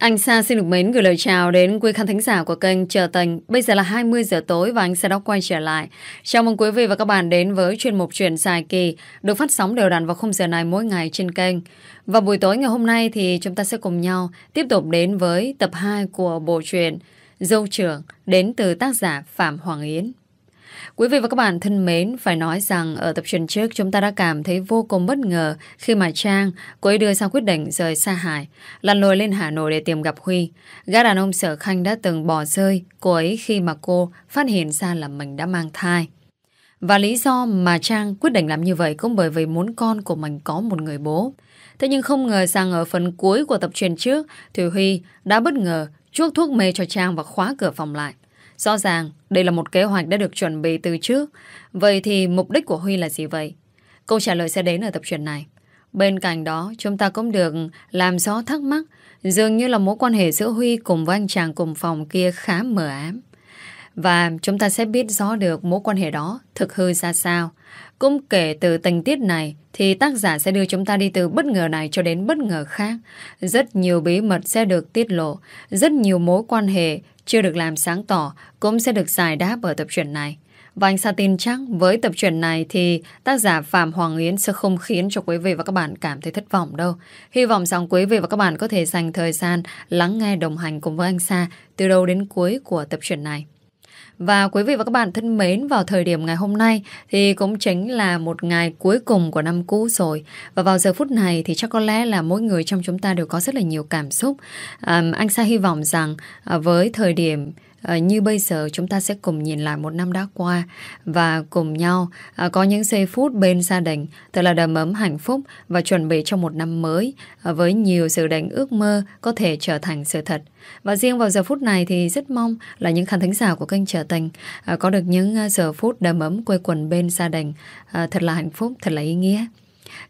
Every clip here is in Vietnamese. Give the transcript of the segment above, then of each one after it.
Anh Sa xin được mến gửi lời chào đến quý khán thính giả của kênh Chờ Tình. Bây giờ là 20 giờ tối và anh sẽ đã quay trở lại. Chào mừng quý vị và các bạn đến với chuyên mục truyện dài kỳ, được phát sóng đều đặn vào khung giờ này mỗi ngày trên kênh. Và buổi tối ngày hôm nay thì chúng ta sẽ cùng nhau tiếp tục đến với tập 2 của bộ truyện Dâu trưởng, đến từ tác giả Phạm Hoàng Yến. Quý vị và các bạn thân mến, phải nói rằng ở tập truyền trước chúng ta đã cảm thấy vô cùng bất ngờ khi mà Trang, cô ấy đưa ra quyết định rời xa Hải, lăn lội lên Hà Nội để tìm gặp Huy. Gã đàn ông sở khanh đã từng bỏ rơi cô ấy khi mà cô phát hiện ra là mình đã mang thai. Và lý do mà Trang quyết định làm như vậy cũng bởi vì muốn con của mình có một người bố. Thế nhưng không ngờ rằng ở phần cuối của tập truyền trước, Thủy Huy đã bất ngờ chuốc thuốc mê cho Trang và khóa cửa phòng lại. Rõ ràng, đây là một kế hoạch đã được chuẩn bị từ trước. Vậy thì mục đích của Huy là gì vậy? Câu trả lời sẽ đến ở tập truyện này. Bên cạnh đó, chúng ta cũng được làm rõ thắc mắc dường như là mối quan hệ giữa Huy cùng với anh chàng cùng phòng kia khá mờ ám. Và chúng ta sẽ biết rõ được mối quan hệ đó thực hư ra sao. Cũng kể từ tình tiết này thì tác giả sẽ đưa chúng ta đi từ bất ngờ này cho đến bất ngờ khác. Rất nhiều bí mật sẽ được tiết lộ, rất nhiều mối quan hệ chưa được làm sáng tỏ, cũng sẽ được giải đáp ở tập truyện này. Và anh Sa tin chắc với tập truyện này thì tác giả Phạm Hoàng Yến sẽ không khiến cho quý vị và các bạn cảm thấy thất vọng đâu. Hy vọng rằng quý vị và các bạn có thể dành thời gian lắng nghe đồng hành cùng với anh Sa từ đầu đến cuối của tập truyện này. Và quý vị và các bạn thân mến, vào thời điểm ngày hôm nay thì cũng chính là một ngày cuối cùng của năm cũ rồi. Và vào giờ phút này thì chắc có lẽ là mỗi người trong chúng ta đều có rất là nhiều cảm xúc. À, anh Sa hy vọng rằng à, với thời điểm À, như bây giờ chúng ta sẽ cùng nhìn lại một năm đã qua và cùng nhau à, có những giây phút bên gia đình thật là đầm ấm hạnh phúc và chuẩn bị cho một năm mới à, với nhiều dự định ước mơ có thể trở thành sự thật. Và riêng vào giờ phút này thì rất mong là những khán thính giả của kênh Trở Tình à, có được những giờ phút đầm ấm quây quần bên gia đình à, thật là hạnh phúc, thật là ý nghĩa.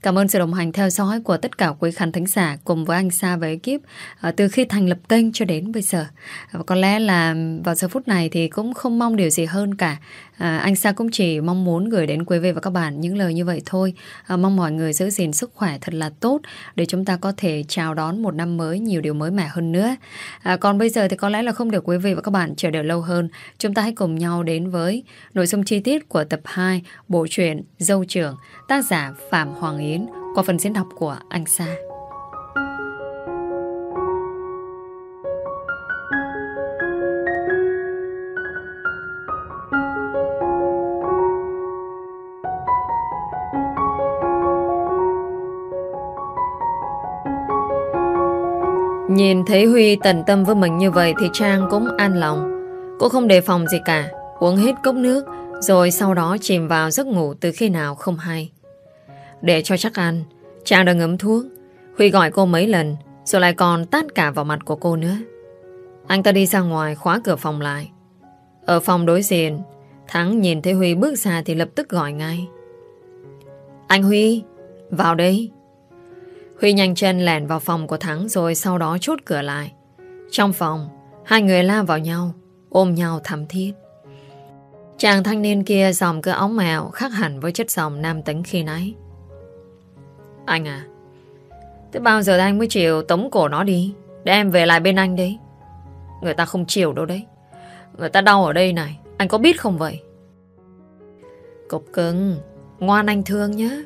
Cảm ơn sự đồng hành theo dõi của tất cả quý khán thính giả cùng với anh Sa và ekip ờ, từ khi thành lập kênh cho đến bây giờ. Và có lẽ là vào giờ phút này thì cũng không mong điều gì hơn cả. À, anh Sa cũng chỉ mong muốn gửi đến quý vị và các bạn những lời như vậy thôi. À, mong mọi người giữ gìn sức khỏe thật là tốt để chúng ta có thể chào đón một năm mới nhiều điều mới mẻ hơn nữa. À, còn bây giờ thì có lẽ là không được quý vị và các bạn chờ đợi lâu hơn. Chúng ta hãy cùng nhau đến với nội dung chi tiết của tập 2 bộ truyện Dâu trưởng tác giả Phạm Hoàng Yến qua phần diễn đọc của anh Sa. Nhìn thấy Huy tận tâm với mình như vậy thì Trang cũng an lòng. Cô không đề phòng gì cả, uống hết cốc nước rồi sau đó chìm vào giấc ngủ từ khi nào không hay. Để cho chắc ăn, Trang đã ngấm thuốc. Huy gọi cô mấy lần rồi lại còn tát cả vào mặt của cô nữa. Anh ta đi ra ngoài khóa cửa phòng lại. Ở phòng đối diện, Thắng nhìn thấy Huy bước ra thì lập tức gọi ngay. Anh Huy, vào đây. Huy nhanh chân lèn vào phòng của Thắng rồi sau đó chốt cửa lại. Trong phòng, hai người la vào nhau, ôm nhau thắm thiết. Chàng thanh niên kia dòng cơ ống mèo khác hẳn với chất dòng nam tính khi nãy. Anh à, thế bao giờ anh mới chịu tống cổ nó đi, để em về lại bên anh đấy. Người ta không chịu đâu đấy. Người ta đau ở đây này, anh có biết không vậy? Cục cưng, ngoan anh thương nhé.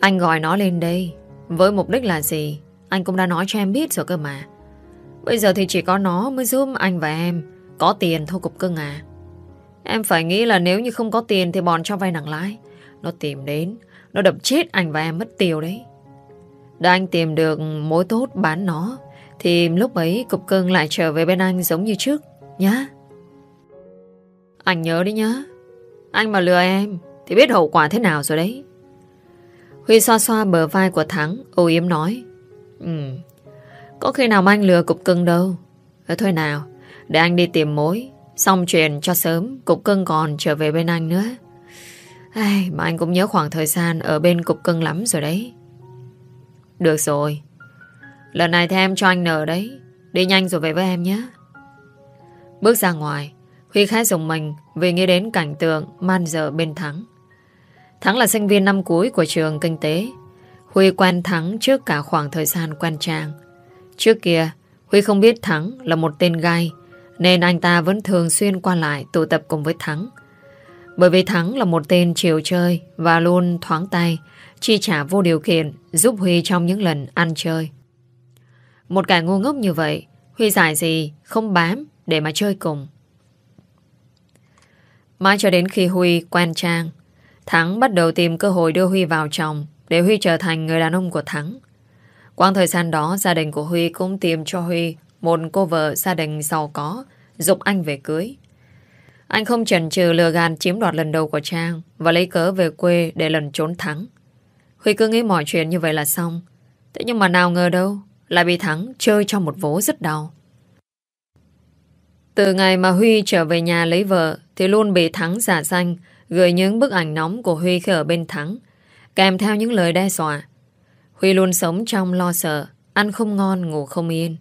Anh gọi nó lên đây, với mục đích là gì Anh cũng đã nói cho em biết rồi cơ mà Bây giờ thì chỉ có nó mới giúp anh và em Có tiền thôi cục cưng à Em phải nghĩ là nếu như không có tiền Thì bọn cho vay nặng lãi Nó tìm đến nó đập chết anh và em mất tiêu đấy. Đã anh tìm được mối tốt bán nó Thì lúc ấy cục cưng lại trở về bên anh giống như trước Nhá. Anh nhớ đi nhá. Anh mà lừa em Thì biết hậu quả thế nào rồi đấy. Huy xoa xoa bờ vai của Thắng âu yếm nói. Ừ Có khi nào mà anh lừa cục cưng đâu. Ờ, Thôi nào Để anh đi tìm mối Xong chuyện cho sớm Cục cưng còn trở về bên anh nữa. Ai, Mà anh cũng nhớ khoảng thời gian Ở bên cục cưng lắm rồi đấy. Được rồi. Lần này thì em cho anh nở đấy. Đi nhanh rồi về với em nhé. Bước ra ngoài Huy khá dùng mình Vì nghĩ đến cảnh tượng man dở bên Thắng. Thắng là sinh viên năm cuối của trường kinh tế. Huy quen Thắng trước cả khoảng thời gian quen Trang. Trước kia, Huy không biết Thắng là một tên gai Nên anh ta vẫn thường xuyên qua lại tụ tập cùng với Thắng. Bởi vì Thắng là một tên chiều chơi Và luôn thoáng tay, Chi trả vô điều kiện, Giúp Huy trong những lần ăn chơi. Một kẻ ngu ngốc như vậy, Huy giải gì không bám Để mà chơi cùng. Mãi cho đến khi Huy quen Trang, Thắng bắt đầu tìm cơ hội đưa Huy vào chồng Để Huy trở thành người đàn ông của Thắng. Quang thời gian đó, Gia đình của Huy cũng tìm cho Huy Một cô vợ gia đình giàu có Dục anh về cưới. Anh không chần chừ lừa gạt chiếm đoạt lần đầu của Trang Và lấy cớ về quê để lần trốn Thắng. Huy cứ nghĩ mọi chuyện như vậy là xong. Thế nhưng mà nào ngờ đâu Lại bị Thắng chơi cho một vố rất đau. Từ ngày mà Huy trở về nhà lấy vợ Thì luôn bị Thắng giả danh Gửi những bức ảnh nóng của Huy khi ở bên Thắng Kèm theo những lời đe dọa. Huy luôn sống trong lo sợ Ăn không ngon, ngủ không yên.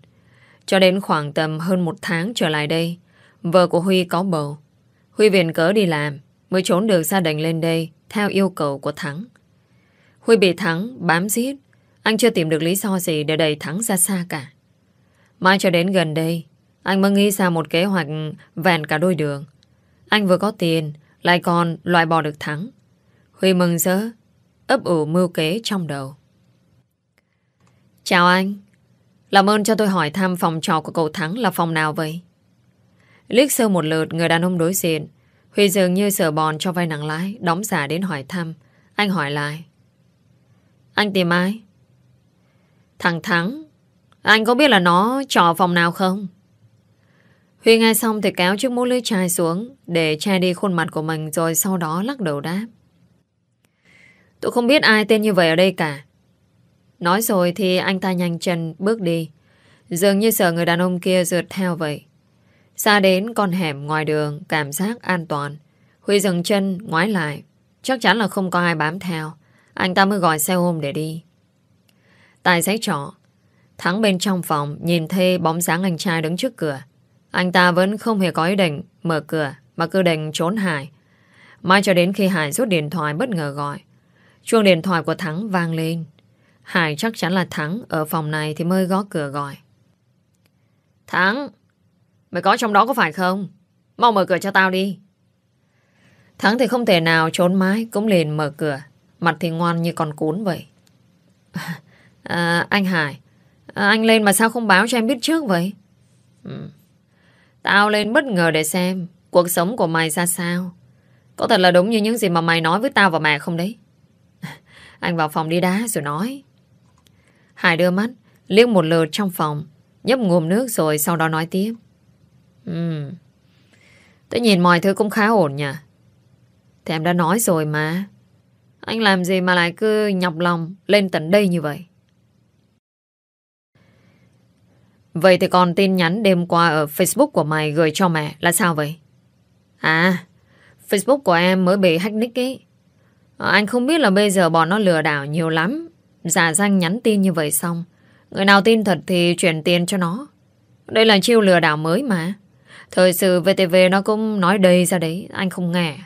Cho đến khoảng tầm hơn một tháng trở lại đây Vợ của Huy có bầu. Huy viện cớ đi làm, Mới trốn được gia đình lên đây Theo yêu cầu của Thắng. Huy bị Thắng bám giết, Anh chưa tìm được lý do gì để đẩy Thắng ra xa cả. Mai cho đến gần đây, Anh mới nghĩ ra một kế hoạch Vẹn cả đôi đường. Anh vừa có tiền, Lại còn loại bỏ được Thắng. Huy mừng rỡ, ấp ủ mưu kế trong đầu. Chào anh, Làm ơn cho tôi hỏi thăm phòng trọ của cậu Thắng là phòng nào vậy? Liếc sơ một lượt, người đàn ông đối diện. Huy dường như sợ bòn cho vay nặng lái Đóng giả đến hỏi thăm. Anh hỏi lại. Anh tìm ai? Thằng Thắng. Anh có biết là nó trọ phòng nào không? Huy nghe xong thì kéo chiếc mũ lưới chai xuống, Để che đi khuôn mặt của mình, Rồi sau đó lắc đầu đáp. Tôi không biết ai tên như vậy ở đây cả. Nói rồi thì anh ta nhanh chân bước đi. Dường như sợ người đàn ông kia rượt theo vậy. Xa đến con hẻm ngoài đường, Cảm giác an toàn. Huy dừng chân, ngoái lại. Chắc chắn là không có ai bám theo. Anh ta mới gọi xe ôm để đi. Tài xế trọ, Thắng bên trong phòng, Nhìn thấy bóng dáng anh trai đứng trước cửa. Anh ta vẫn không hề có ý định Mở cửa, mà cứ định trốn Hải Mai cho đến khi Hải rút điện thoại bất ngờ gọi, Chuông điện thoại của Thắng vang lên. Hải chắc chắn là Thắng, Ở phòng này thì mới gõ cửa gọi. Thắng! Mày có trong đó có phải không? Mau mở cửa cho tao đi. Thắng thì không thể nào trốn mái Cũng liền mở cửa. Mặt thì ngoan như con cún vậy. À, Anh Hải à, Anh lên mà sao không báo cho em biết trước vậy? Ừ. Tao lên bất ngờ để xem Cuộc sống của mày ra sao. Có thật là đúng như những gì mà mày nói với tao và mẹ không đấy? Anh vào phòng đi đá rồi nói. Hải đưa mắt liếc một lượt trong phòng nhấp ngụm nước rồi sau đó nói tiếp. Ừ. Tôi nhìn mọi thứ cũng khá ổn nhỉ? Thì em đã nói rồi mà. Anh làm gì mà lại cứ nhọc lòng Lên tận đây như vậy? Vậy thì còn tin nhắn đêm qua Ở Facebook của mày gửi cho mẹ Là sao vậy? À Facebook của em mới bị hack nick ấy. Ờ, anh không biết là bây giờ bọn nó lừa đảo nhiều lắm. Giả danh nhắn tin như vậy xong, Người nào tin thật thì chuyển tiền cho nó. Đây là chiêu lừa đảo mới mà. Thời sự VTV nó cũng nói đầy ra đấy, Anh không nghe.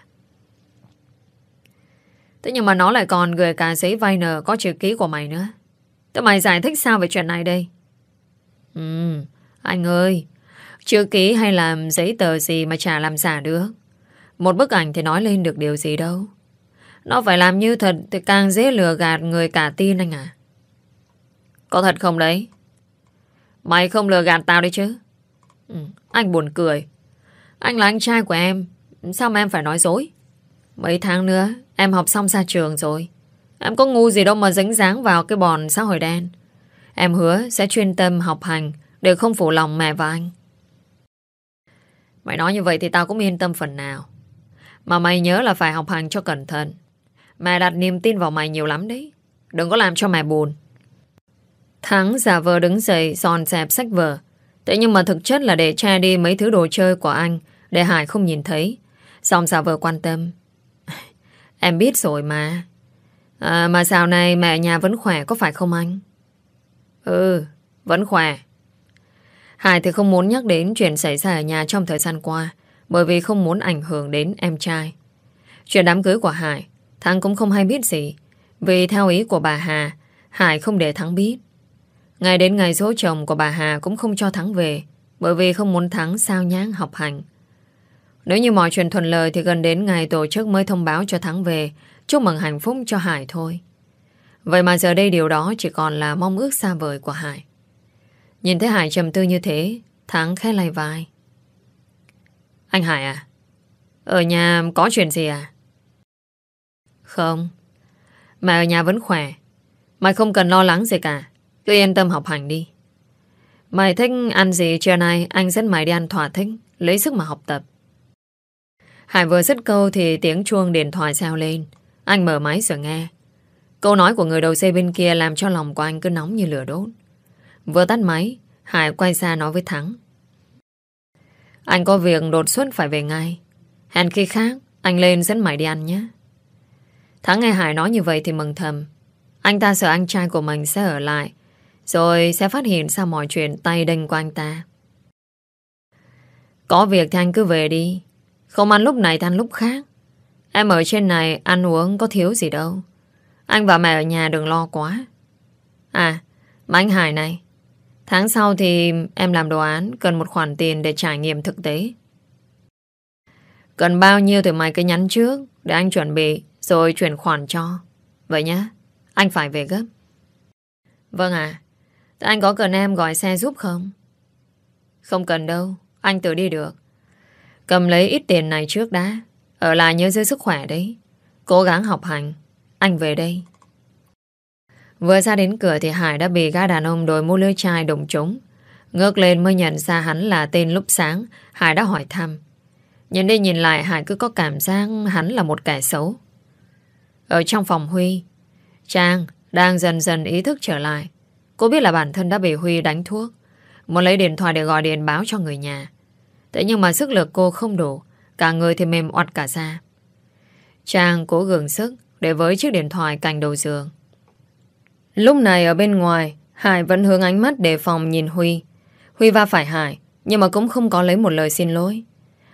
Thế nhưng mà nó lại còn gửi cả giấy vay nợ Có chữ ký của mày nữa. Thế mày giải thích sao về chuyện này đây? Ừ Anh ơi, Chữ ký hay làm giấy tờ gì mà chả làm giả được? Một bức ảnh thì nói lên được điều gì đâu. Nó phải làm như thật Thì càng dễ lừa gạt người cả tin anh à. Có thật không đấy? Mày không lừa gạt tao đấy chứ. Ừ, anh buồn cười. Anh là anh trai của em, Sao mà em phải nói dối? Mấy tháng nữa, em học xong ra trường rồi. Em có ngu gì đâu mà dính dáng vào cái bòn xã hội đen. Em hứa sẽ chuyên tâm học hành Để không phụ lòng mẹ và anh. Mày nói như vậy thì tao cũng yên tâm phần nào. Mà mày nhớ là phải học hành cho cẩn thận. Mẹ đặt niềm tin vào mày nhiều lắm đấy. Đừng có làm cho mẹ buồn. Thắng giả vờ đứng dậy Dọn dẹp sách vở. Thế nhưng mà thực chất là để che đi mấy thứ đồ chơi của anh Để Hải không nhìn thấy. Xong giả vờ quan tâm. Em biết rồi mà. À, Mà dạo này mẹ nhà vẫn khỏe có phải không anh? Ừ Vẫn khỏe. Hải thì không muốn nhắc đến chuyện xảy ra ở nhà trong thời gian qua Bởi vì không muốn ảnh hưởng đến em trai. Chuyện đám cưới của Hải Thắng cũng không hay biết gì Vì theo ý của bà Hà Hải không để Thắng biết. Ngày đến ngày số chồng của bà Hà cũng không cho Thắng về bởi vì không muốn Thắng sao nháng học hành. Nếu như mọi chuyện thuận lợi thì gần đến ngày tổ chức mới thông báo cho Thắng về chúc mừng hạnh phúc cho Hải thôi. Vậy mà giờ đây điều đó chỉ còn là mong ước xa vời của Hải. Nhìn thấy Hải trầm tư như thế, Thắng khẽ lay vai. Anh Hải à? Ở nhà có chuyện gì à? Không. Mà ở nhà vẫn khỏe. Mày không cần lo lắng gì cả. Cứ yên tâm học hành đi. Mày thích ăn gì trưa nay anh dẫn mày đi ăn thỏa thích, lấy sức mà học tập. Hải vừa dứt câu thì tiếng chuông điện thoại sao lên. Anh mở máy rồi nghe. Câu nói của người đầu xe bên kia làm cho lòng của anh cứ nóng như lửa đốt. Vừa tắt máy, Hải quay ra nói với Thắng. Anh có việc đột xuất phải về ngay. Hẹn khi khác, anh lên dẫn mày đi ăn nhé. Thắng nghe Hải nói như vậy thì mừng thầm. Anh ta sợ anh trai của mình sẽ ở lại, rồi sẽ phát hiện ra mọi chuyện tay đành của anh ta. Có việc thì anh cứ về đi. Không ăn lúc này thì ăn lúc khác. Em ở trên này ăn uống có thiếu gì đâu. Anh và mẹ ở nhà đừng lo quá. À, mà anh Hải này. Tháng sau thì em làm đồ án cần một khoản tiền để trải nghiệm thực tế. Cần bao nhiêu thì mày cứ nhắn trước để anh chuẩn bị rồi chuyển khoản cho. Vậy nhá, anh phải về gấp. Vâng ạ. À, anh có cần em gọi xe giúp không? Không cần đâu, anh tự đi được. Cầm lấy ít tiền này trước đã. Ở lại nhớ giữ sức khỏe đấy. Cố gắng học hành. Anh về đây. Vừa ra đến cửa thì Hải đã bị gã đàn ông đội mũ lưới chai đụng trúng. Ngước lên mới nhận ra hắn là tên lúc sáng. Hải đã hỏi thăm. Nhìn đi nhìn lại Hải cứ có cảm giác hắn là một kẻ xấu. Ở trong phòng Huy, Trang đang dần dần ý thức trở lại. Cô biết là bản thân đã bị Huy đánh thuốc. Muốn lấy điện thoại để gọi điện báo cho người nhà. Thế nhưng mà sức lực cô không đủ. Cả người thì mềm oặt cả ra. Trang cố gượng sức để với chiếc điện thoại cạnh đầu giường. Lúc này ở bên ngoài, Hải vẫn hướng ánh mắt đề phòng nhìn Huy. Huy va phải Hải, nhưng mà cũng không có lấy một lời xin lỗi.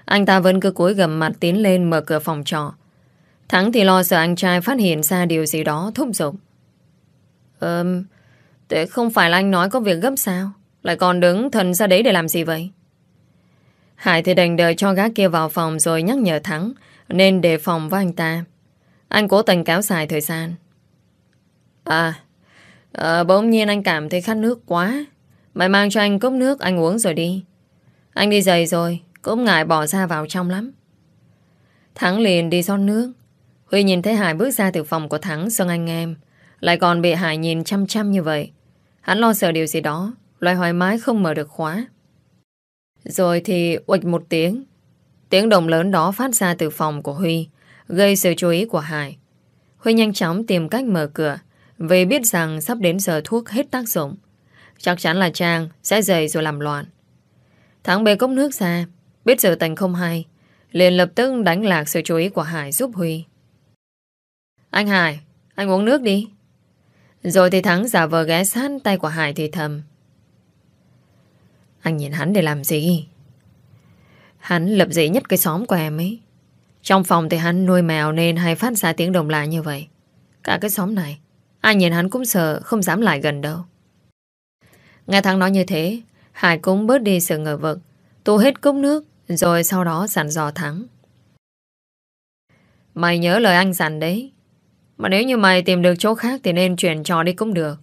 Anh ta vẫn cứ cúi gầm mặt tiến lên mở cửa phòng trọ. Thắng thì lo sợ anh trai phát hiện ra điều gì đó thúc giục. Ờm, thế không phải là anh nói có việc gấp sao? Lại còn đứng thần ra đấy để làm gì vậy? Hải thì đành đợi cho gác kia vào phòng rồi nhắc nhở Thắng nên đề phòng với anh ta. Anh cố tình kéo dài thời gian. À, à bỗng nhiên anh cảm thấy khát nước quá. Mày mang cho anh cốc nước anh uống rồi đi. Anh đi giày rồi, cũng ngại bỏ ra vào trong lắm. Thắng liền đi son nước. Huy nhìn thấy Hải bước ra từ phòng của Thắng xưng anh em. Lại còn bị Hải nhìn chăm chăm như vậy. Hắn lo sợ điều gì đó. loài hoài mái không mở được khóa. Rồi thì uịch một tiếng. Tiếng động lớn đó phát ra từ phòng của Huy. Gây sự chú ý của Hải. Huy nhanh chóng tìm cách mở cửa. Vì biết rằng sắp đến giờ thuốc hết tác dụng. Chắc chắn là Trang sẽ dậy rồi làm loạn. Thắng bê cốc nước ra. Biết sự tình không hay. liền lập tức đánh lạc sự chú ý của Hải giúp Huy. Anh Hải, anh uống nước đi. Rồi thì Thắng giả vờ ghé sát tay của Hải thì thầm. Anh nhìn hắn để làm gì? Hắn lập dị nhất cái xóm của em ấy. Trong phòng thì hắn nuôi mèo nên hay phát ra tiếng đồng lạ như vậy. Cả cái xóm này, ai nhìn hắn cũng sợ không dám lại gần đâu. Nghe Thắng nói như thế, Hải cũng bớt đi sự ngờ vực, tu hết cốc nước, rồi sau đó dặn dò Thắng. Mày nhớ lời anh dặn đấy. Mà nếu như mày tìm được chỗ khác thì nên chuyển trò đi cũng được.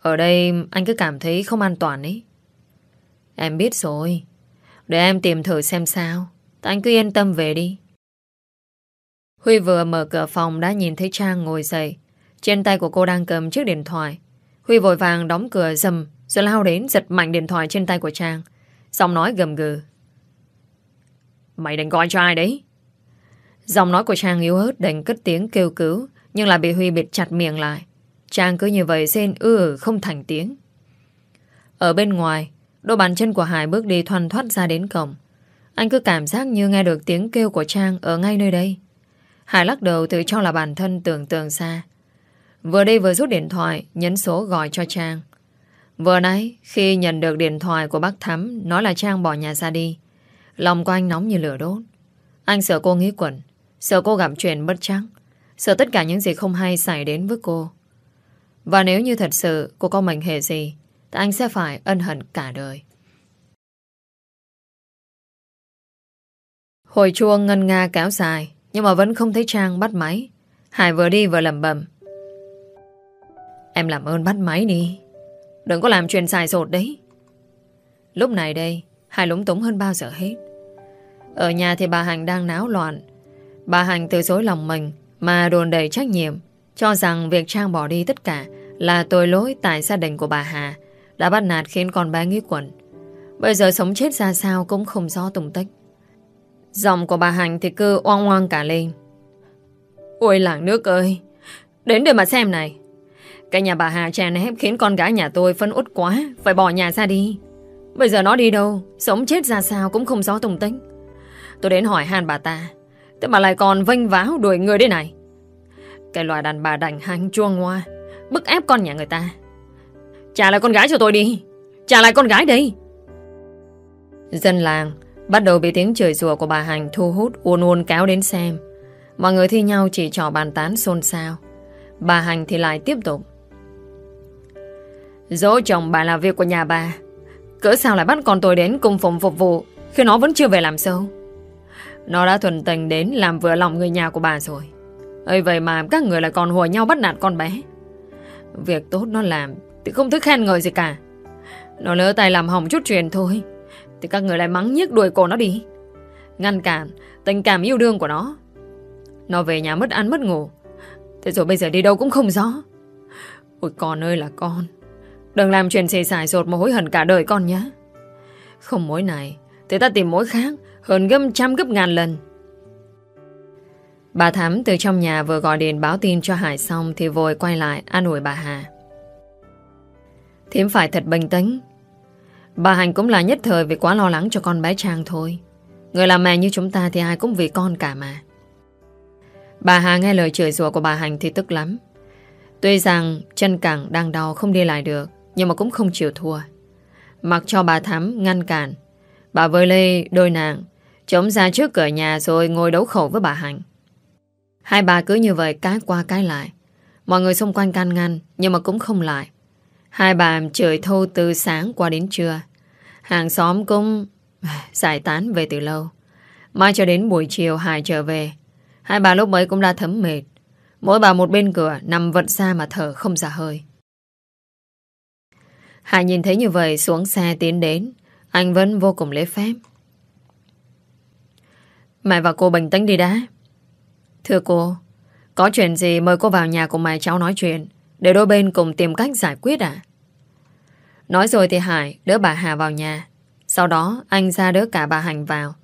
Ở đây anh cứ cảm thấy không an toàn ấy. Em biết rồi. Để em tìm thử xem sao. Anh cứ yên tâm về đi. Huy vừa mở cửa phòng đã nhìn thấy Trang ngồi dậy. Trên tay của cô đang cầm chiếc điện thoại. Huy vội vàng đóng cửa dầm, rồi lao đến giật mạnh điện thoại trên tay của Trang. Giọng nói gầm gừ. Mày định gọi cho ai đấy? Giọng nói của Trang yếu ớt đành cất tiếng kêu cứu nhưng lại bị Huy bịt chặt miệng lại. Trang cứ như vậy xên ư ừ, không thành tiếng. Ở bên ngoài, đôi bàn chân của Hải bước đi thoăn thoát ra đến cổng. Anh cứ cảm giác như nghe được tiếng kêu của Trang ở ngay nơi đây. Hải lắc đầu tự cho là bản thân tưởng tượng xa. Vừa đi vừa rút điện thoại, nhấn số gọi cho Trang. Vừa nãy, khi nhận được điện thoại của bác Thắm, nói là Trang bỏ nhà ra đi. Lòng của anh nóng như lửa đốt. Anh sợ cô nghĩ quẩn, sợ cô gặp chuyện bất trắng sợ tất cả những gì không hay xảy đến với cô. Và nếu như thật sự cô có mệnh hệ gì, thì anh sẽ phải ân hận cả đời. Hồi chuông ngân nga kéo dài, nhưng mà vẫn không thấy Trang bắt máy. Hải vừa đi vừa lầm bầm. Em làm ơn bắt máy đi. Đừng có làm chuyện xài sột đấy. Lúc này đây, Hải lúng túng hơn bao giờ hết. Ở nhà thì bà Hành đang náo loạn. Bà Hành từ dối lòng mình mà đồn đầy trách nhiệm, cho rằng việc Trang bỏ đi tất cả là tội lỗi tại gia đình của bà Hà đã bắt nạt khiến con bé nghĩ quẩn. Bây giờ sống chết ra sao cũng không rõ tung tích. Giọng của bà Hành thì cứ oang oang cả lên. Ôi làng nước ơi, đến đây mà xem này. Cái nhà bà Hà chèn ép khiến con gái nhà tôi phân út quá, phải bỏ nhà ra đi. Bây giờ nó đi đâu, sống chết ra sao cũng không rõ tung tích. Tôi đến hỏi han bà ta, thế mà lại còn vênh váo đuổi người đây này. Cái loài đàn bà đành hành chua ngoa, bức ép con nhà người ta. Trả lại con gái cho tôi đi, trả lại con gái đi. Dân làng bắt đầu bị tiếng chửi rủa của bà Hành thu hút uôn uôn kéo đến xem. Mọi người thi nhau chỉ trò bàn tán xôn xao. Bà Hành thì lại tiếp tục. Dỗ chồng bà là việc của nhà bà. Cỡ sao lại bắt con tôi đến cùng phòng phục vụ khi nó vẫn chưa về làm sâu. Nó đã thuần tình đến làm vừa lòng người nhà của bà rồi. ơi vậy mà các người lại còn hùa nhau bắt nạt con bé. Việc tốt nó làm thì không thức khen ngợi gì cả. Nó lỡ tay làm hỏng chút chuyện thôi. Thì các người lại mắng nhiếc đuổi cổ nó đi. Ngăn cản tình cảm yêu đương của nó. Nó về nhà mất ăn mất ngủ. Thế rồi bây giờ đi đâu cũng không rõ. Ôi con ơi là con. Đừng làm chuyện xì xài rột mà hối hận cả đời con nhé. Không mối này, thì ta tìm mối khác, hơn gấp trăm gấp ngàn lần. Bà Thắm từ trong nhà vừa gọi điện báo tin cho Hải xong thì vội quay lại an ủi bà Hà. Thiếm phải thật bình tĩnh. Bà Hành cũng là nhất thời vì quá lo lắng cho con bé Trang thôi. Người làm mẹ như chúng ta thì ai cũng vì con cả mà. Bà Hà nghe lời chửi rủa của bà Hành thì tức lắm. Tuy rằng chân cẳng đang đau không đi lại được, nhưng mà cũng không chịu thua Mặc cho bà Thắm ngăn cản, Bà vơi lê đôi nàng Chống ra trước cửa nhà rồi ngồi đấu khẩu với bà Hạnh. Hai bà cứ như vậy cái qua cái lại. Mọi người xung quanh can ngăn, Nhưng mà cũng không lại. Hai bà chửi thâu từ sáng qua đến trưa. Hàng xóm cũng Giải tán về từ lâu. Mai cho đến buổi chiều Hải trở về. Hai bà lúc ấy cũng đã thấm mệt. Mỗi bà một bên cửa, Nằm vật xa mà thở không ra hơi. Hải nhìn thấy như vậy, xuống xe tiến đến. Anh vẫn vô cùng lễ phép. Mẹ và cô bình tĩnh đi đã. Thưa cô Có chuyện gì mời cô vào nhà của mẹ cháu nói chuyện Để đôi bên cùng tìm cách giải quyết à Nói rồi thì Hải đỡ bà Hà vào nhà. Sau đó anh ra đỡ cả bà Hành vào.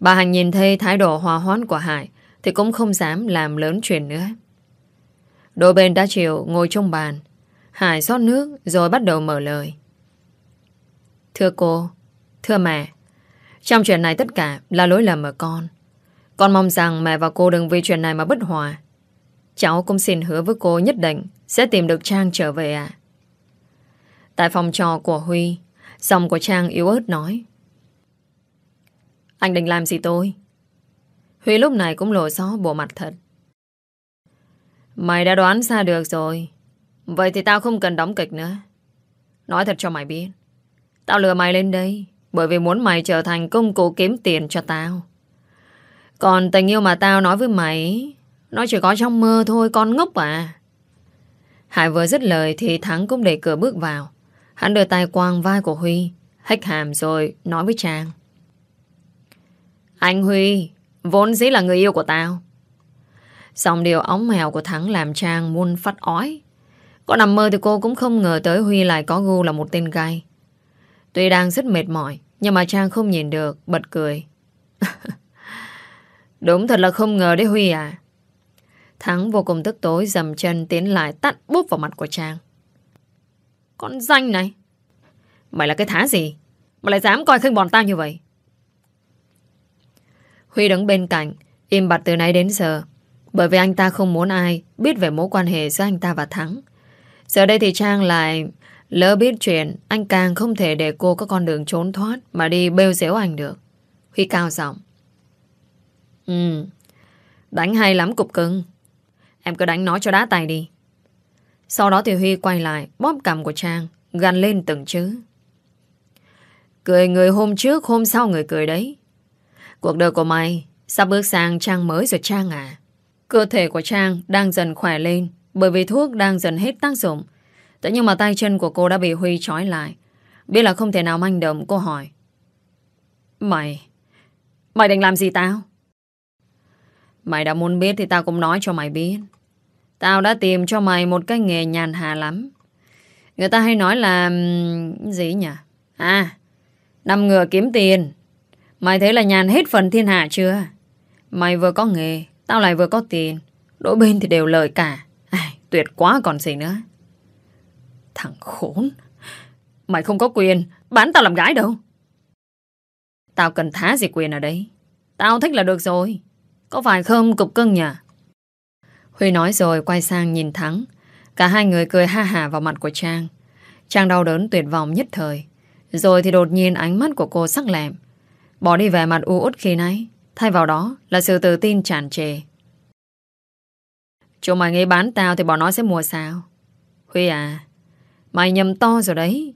Bà Hành nhìn thấy thái độ hòa hoãn của Hải Thì cũng không dám làm lớn chuyện nữa. Đôi bên đã chịu ngồi trong bàn. Hải xót nước rồi bắt đầu mở lời. Thưa cô, thưa mẹ, trong chuyện này tất cả là lỗi lầm ở con. Con mong rằng mẹ và cô đừng vì chuyện này mà bất hòa. Cháu cũng xin hứa với cô nhất định sẽ tìm được Trang trở về ạ. Tại phòng trò của Huy, giọng của Trang yếu ớt nói. Anh định làm gì tôi? Huy lúc này cũng lộ rõ bộ mặt thật. Mày đã đoán ra được rồi. Vậy thì tao không cần đóng kịch nữa Nói thật cho mày biết Tao lừa mày lên đây bởi vì muốn mày trở thành công cụ kiếm tiền cho tao. Còn tình yêu mà tao nói với mày, Nó chỉ có trong mơ thôi, Con ngốc à. Hải vừa dứt lời thì Thắng cũng để cửa bước vào. Hắn đưa tay quang vai của Huy, Hách hàm rồi nói với Trang. Anh Huy, Vốn dĩ là người yêu của tao. Xong điều ống mèo của Thắng làm Trang muôn phát ói. Có nằm mơ thì cô cũng không ngờ tới Huy lại có gu là một tên gai. Tuy đang rất mệt mỏi, nhưng mà Trang không nhìn được, bật cười. Đúng thật là không ngờ đấy Huy à. Thắng vô cùng tức tối dầm chân tiến lại tắt búp vào mặt của Trang. Con danh này. Mày là cái thá gì? Mày lại dám coi khinh bọn tao như vậy? Huy đứng bên cạnh, im bặt từ nay đến giờ. Bởi vì anh ta không muốn ai biết về mối quan hệ giữa anh ta và Thắng. Giờ đây thì Trang lại lỡ biết chuyện, anh càng không thể để cô có con đường trốn thoát mà đi bêu dễu anh được. Huy cao giọng. Ừ, đánh hay lắm cục cưng. Em cứ đánh nó cho đá tay đi. Sau đó thì Huy quay lại, bóp cầm của Trang, Gằn lên từng chữ Cười người hôm trước Hôm sau người cười đấy Cuộc đời của mày Sắp bước sang trang mới rồi Trang à Cơ thể của Trang đang dần khỏe lên Bởi vì thuốc đang dần hết tác dụng Thế nhưng mà tay chân của cô đã bị Huy trói lại Biết là không thể nào manh động Cô hỏi Mày Mày định làm gì tao Mày đã muốn biết thì tao cũng nói cho mày biết Tao đã tìm cho mày một cái nghề nhàn hà lắm Người ta hay nói là... Gì nhỉ? À, nằm ngựa kiếm tiền. Mày thấy là nhàn hết phần thiên hạ chưa? Mày vừa có nghề, tao lại vừa có tiền. Đôi bên thì đều lời cả. À, tuyệt quá còn gì nữa. Thằng khốn. Mày không có quyền bán tao làm gái đâu. Tao cần thá gì quyền ở đây. Tao thích là được rồi. Có phải không cục cưng nhỉ? Huy nói rồi quay sang nhìn Thắng. Cả hai người cười ha hà vào mặt của Trang. Trang đau đớn tuyệt vọng nhất thời. Rồi thì đột nhiên ánh mắt của cô sắc lẹm. Bỏ đi vẻ mặt u út khi nãy. Thay vào đó là sự tự tin tràn trề. Chúng mày nghĩ bán tao thì bọn nó sẽ mua sao? Huy à, mày nhầm to rồi đấy.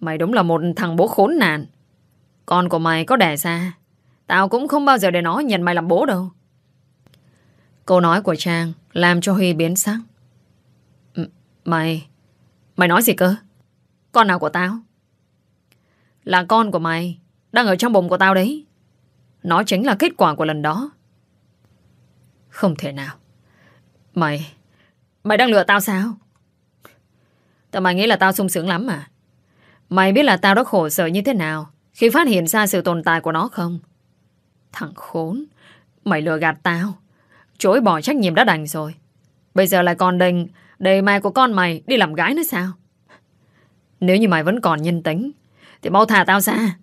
Mày đúng là một thằng bố khốn nạn. Con của mày có đẻ ra. Tao cũng không bao giờ để nó nhận mày làm bố đâu. Câu nói của Trang làm cho Huy biến sắc. Mày... Mày nói gì cơ? Con nào của tao? Là con của mày Đang ở trong bụng của tao đấy Nó chính là kết quả của lần đó Không thể nào Mày Mày đang lừa tao sao Tao mày nghĩ là tao sung sướng lắm mà. Mày biết là tao đã khổ sở như thế nào Khi phát hiện ra sự tồn tại của nó không? Thằng khốn, Mày lừa gạt tao. Chối bỏ trách nhiệm đã đành rồi. Bây giờ lại còn đành Đầy mai của con mày đi làm gái nữa sao? Nếu như mày vẫn còn nhân tính, Thì mau thả tao ra.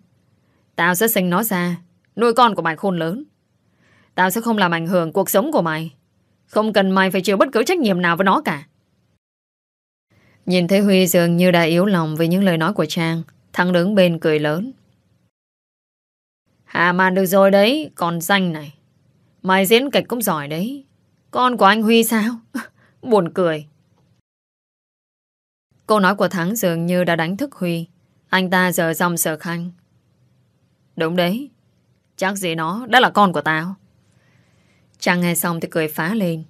Tao sẽ sinh nó ra, Nuôi con của mày khôn lớn. Tao sẽ không làm ảnh hưởng cuộc sống của mày. Không cần mày phải chịu bất cứ trách nhiệm nào với nó cả. Nhìn thấy Huy dường như đã yếu lòng Vì những lời nói của Trang Thằng đứng bên cười lớn. Hà màn được rồi đấy, Còn danh này. Mày diễn kịch cũng giỏi đấy. Con của anh Huy sao? Buồn cười. Câu nói của Thắng dường như đã đánh thức Huy. Anh ta giờ dòng sợ khanh. Đúng đấy. Chắc gì nó đã là con của tao. Trang nghe xong thì cười phá lên.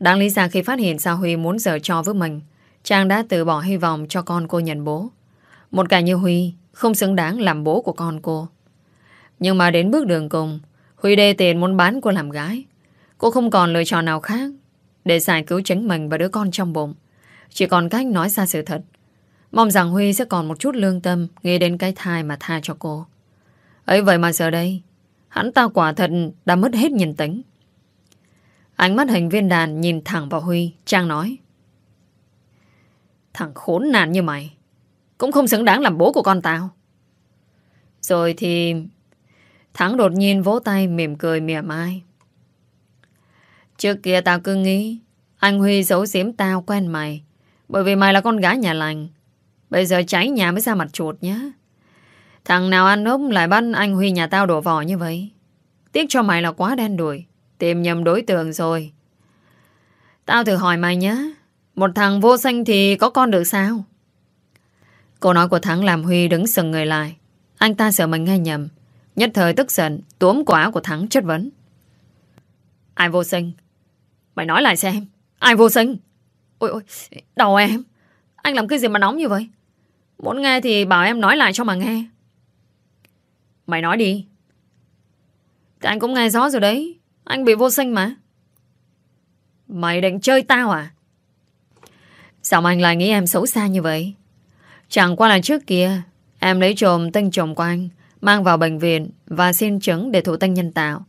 Đáng lý ra khi phát hiện ra Huy muốn giờ cho với mình Trang đã từ bỏ hy vọng cho con cô nhận bố. Một cả như Huy Không xứng đáng làm bố của con cô. Nhưng mà đến bước đường cùng, Huy đê tiền muốn bán cô làm gái. Cô không còn lựa chọn nào khác Để giải cứu chính mình và đứa con trong bụng. Chỉ còn cách nói ra sự thật. Mong rằng Huy sẽ còn một chút lương tâm Nghĩ đến cái thai mà tha cho cô. Ấy vậy mà giờ đây, Hắn ta quả thật đã mất hết nhìn tính. Ánh mắt hình viên đàn Nhìn thẳng vào Huy, Trang nói Thằng khốn nạn như mày. Cũng không xứng đáng làm bố của con tao. Rồi thì Thắng đột nhiên vỗ tay mỉm cười mỉa mai. Trước kia tao cứ nghĩ Anh Huy giấu giếm tao quen mày, bởi vì mày là con gái nhà lành. Bây giờ cháy nhà mới ra mặt chuột nhá. Thằng nào ăn ốm lại bắt anh Huy nhà tao đổ vỏ như vậy? Tiếc cho mày là quá đen đuổi Tìm nhầm đối tượng rồi. Tao thử hỏi mày nhé một thằng vô sinh thì có con được sao? Câu nói của Thắng làm Huy đứng sừng người lại. Anh ta sợ mình nghe nhầm. Nhất thời tức giận Túm quả của Thắng chất vấn. Ai vô sinh Mày nói lại xem. Ai vô sinh Ôi ôi, đầu em. Anh làm cái gì mà nóng như vậy? Muốn nghe thì bảo em nói lại cho mà nghe. Mày nói đi. Thì anh cũng nghe rõ rồi đấy. Anh bị vô sinh mà. Mày định chơi tao à? Sao anh lại nghĩ em xấu xa như vậy. Chẳng qua là trước kia, Em lấy trộm tinh chồng của anh, Mang vào bệnh viện Và xin chứng để thụ tinh nhân tạo.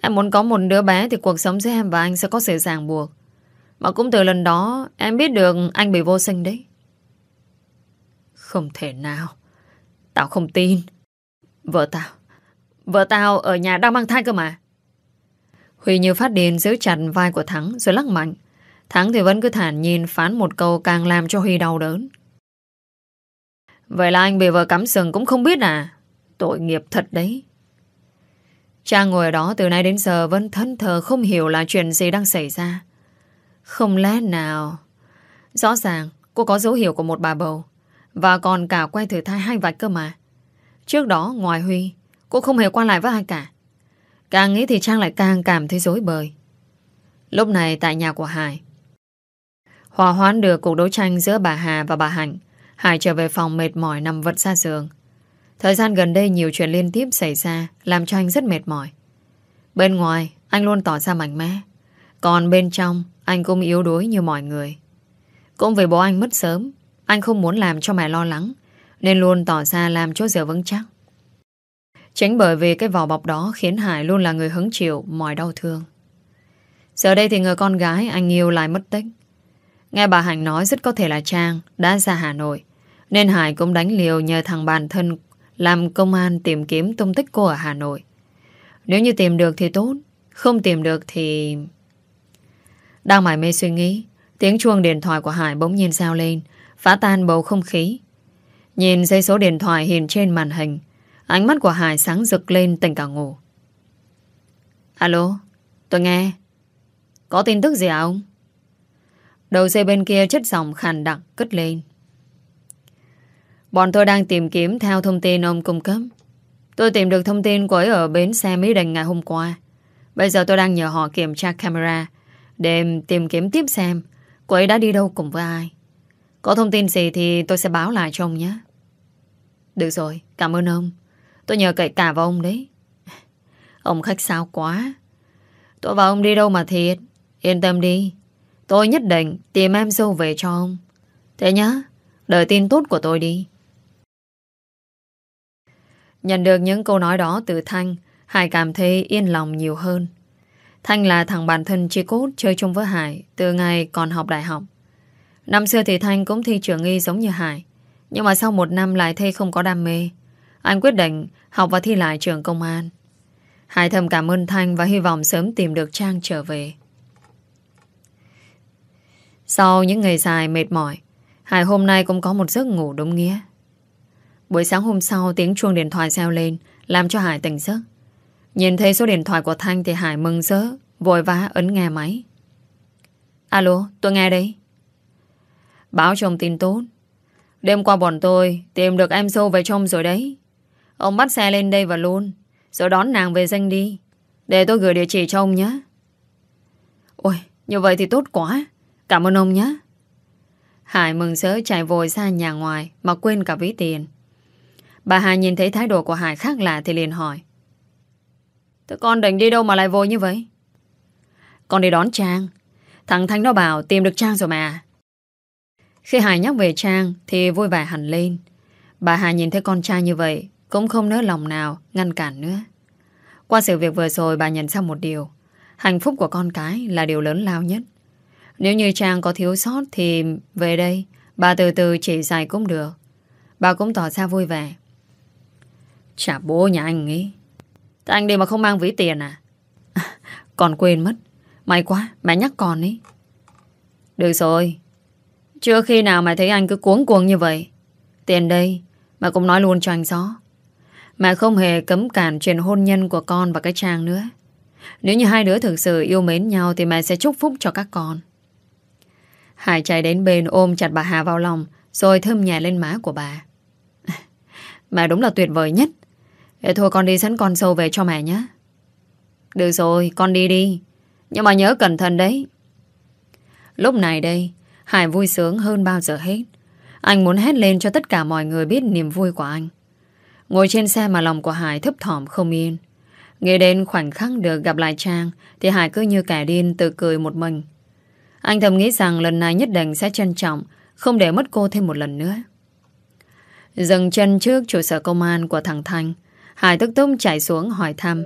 Em muốn có một đứa bé Thì cuộc sống giữa em và anh sẽ có sự ràng buộc. Mà cũng từ lần đó, Em biết được anh bị vô sinh đấy. Không thể nào. Tao không tin. Vợ tao. Vợ tao ở nhà đang mang thai cơ mà. Huy như phát điên giữ chặt vai của Thắng Rồi lắc mạnh. Thắng thì vẫn cứ thản nhìn phán một câu Càng làm cho Huy đau đớn. Vậy là anh bị vợ cắm sừng cũng không biết à? Tội nghiệp thật đấy. Trang ngồi ở đó từ nay đến giờ Vẫn thân thờ không hiểu là chuyện gì đang xảy ra. Không lẽ nào? Rõ ràng, cô có dấu hiệu của một bà bầu, Và còn cả quay thử thai hai vạch cơ mà. Trước đó, ngoài Huy, Cô không hề qua lại với ai cả. Càng nghĩ thì Trang lại càng cảm thấy dối bời. Lúc này tại nhà của Hải Hòa hoãn được cuộc đấu tranh giữa bà Hà và bà Hạnh. Hải trở về phòng mệt mỏi nằm vật xa giường. Thời gian gần đây nhiều chuyện liên tiếp xảy ra Làm cho anh rất mệt mỏi. Bên ngoài, anh luôn tỏ ra mạnh mẽ. Còn bên trong, Anh cũng yếu đuối như mọi người. Cũng vì bố anh mất sớm, Anh không muốn làm cho mẹ lo lắng, Nên luôn tỏ ra làm chỗ dựa vững chắc. Chính bởi vì cái vỏ bọc đó Khiến Hải luôn là người hứng chịu Mọi đau thương. Giờ đây thì người con gái anh yêu lại mất tích. Nghe bà Hạnh nói rất có thể là Trang Đã ra Hà Nội, Nên Hải cũng đánh liều nhờ thằng bạn thân Làm công an tìm kiếm tung tích cô ở Hà Nội. Nếu như tìm được thì tốt, Không tìm được thì... Đang mải mê suy nghĩ, Tiếng chuông điện thoại của Hải bỗng nhiên sao lên, Phá tan bầu không khí. Nhìn dây số điện thoại hiện trên màn hình, Ánh mắt của Hải sáng rực lên tỉnh cả ngủ. Alo, Tôi nghe. Có tin tức gì à ông? Đầu dây bên kia chất giọng khàn đặc cất lên. Bọn tôi đang tìm kiếm theo thông tin ông cung cấp. Tôi tìm được thông tin của ấy ở bến xe Mỹ Đình ngày hôm qua. Bây giờ tôi đang nhờ họ kiểm tra camera Để tìm kiếm tiếp xem Cô ấy đã đi đâu cùng với ai. Có thông tin gì thì tôi sẽ báo lại cho ông nhé. Được rồi, cảm ơn ông. Tôi nhờ cậy cả vào ông đấy. Ông khách sao quá. Tôi và ông đi đâu mà thiệt. Yên tâm đi. Tôi nhất định tìm em dâu về cho ông Thế nhá, Đợi tin tốt của tôi đi Nhận được những câu nói đó từ Thanh, Hải cảm thấy yên lòng nhiều hơn Thanh là thằng bạn thân chi cốt chơi chung với Hải từ ngày còn học đại học. Năm xưa thì Thanh cũng thi trường y giống như Hải. Nhưng mà sau một năm lại thi không có đam mê. Anh quyết định học và thi lại trường công an. Hải thầm cảm ơn Thanh và hy vọng sớm tìm được Trang trở về. Sau những ngày dài mệt mỏi, Hải hôm nay cũng có một giấc ngủ đúng nghĩa. Buổi sáng hôm sau tiếng chuông điện thoại reo lên làm cho Hải tỉnh giấc. Nhìn thấy số điện thoại của Thanh thì Hải mừng rỡ, vội vã ấn nghe máy. Alo, tôi nghe đây. Báo cho ông tin tốt. Đêm qua bọn tôi tìm được em dâu về trong rồi đấy. Ông bắt xe lên đây và luôn, rồi đón nàng về danh đi. Để tôi gửi địa chỉ cho ông nhé. Ôi, như vậy thì tốt quá. Cảm ơn ông nhé. Hải mừng rỡ chạy vội ra nhà ngoài mà quên cả ví tiền. Bà Hà nhìn thấy thái độ của Hải khác lạ thì liền hỏi. Thế con định đi đâu mà lại vội như vậy? Con đi đón Trang. Thằng Thanh nó bảo tìm được Trang rồi mà. Khi Hải nhắc về Trang thì vui vẻ hẳn lên. Bà Hà nhìn thấy con trai như vậy cũng không nỡ lòng nào ngăn cản nữa. Qua sự việc vừa rồi bà nhận ra một điều. Hạnh phúc của con cái là điều lớn lao nhất. Nếu như Trang có thiếu sót thì về đây, bà từ từ chỉ dạy cũng được. Bà cũng tỏ ra vui vẻ. Chả bố nhà anh ấy. Tại anh đi mà không mang ví tiền à? Còn quên mất. May quá, mẹ nhắc còn ấy. Được rồi. Chưa khi nào mẹ thấy anh cứ cuống cuồng như vậy. Tiền đây, Mẹ cũng nói luôn cho anh rõ. Mẹ không hề cấm cản chuyện hôn nhân của con và cái Trang nữa. Nếu như hai đứa thực sự yêu mến nhau Thì mẹ sẽ chúc phúc cho các con. Hải chạy đến bên ôm chặt bà Hà vào lòng, Rồi thơm nhẹ lên má của bà. Mẹ đúng là tuyệt vời nhất. Để thôi con đi sẵn con sâu về cho mẹ nhé. Được rồi, con đi đi. Nhưng mà nhớ cẩn thận đấy. Lúc này đây, Hải vui sướng hơn bao giờ hết. Anh muốn hét lên cho tất cả mọi người biết niềm vui của anh. Ngồi trên xe mà lòng của Hải thấp thỏm không yên. Nghe đến khoảnh khắc được gặp lại Trang, Thì Hải cứ như kẻ điên tự cười một mình. Anh thầm nghĩ rằng lần này nhất định sẽ trân trọng, Không để mất cô thêm một lần nữa. Dừng chân trước trụ sở công an của thằng Thanh, Hải tức tốc chạy xuống hỏi thăm.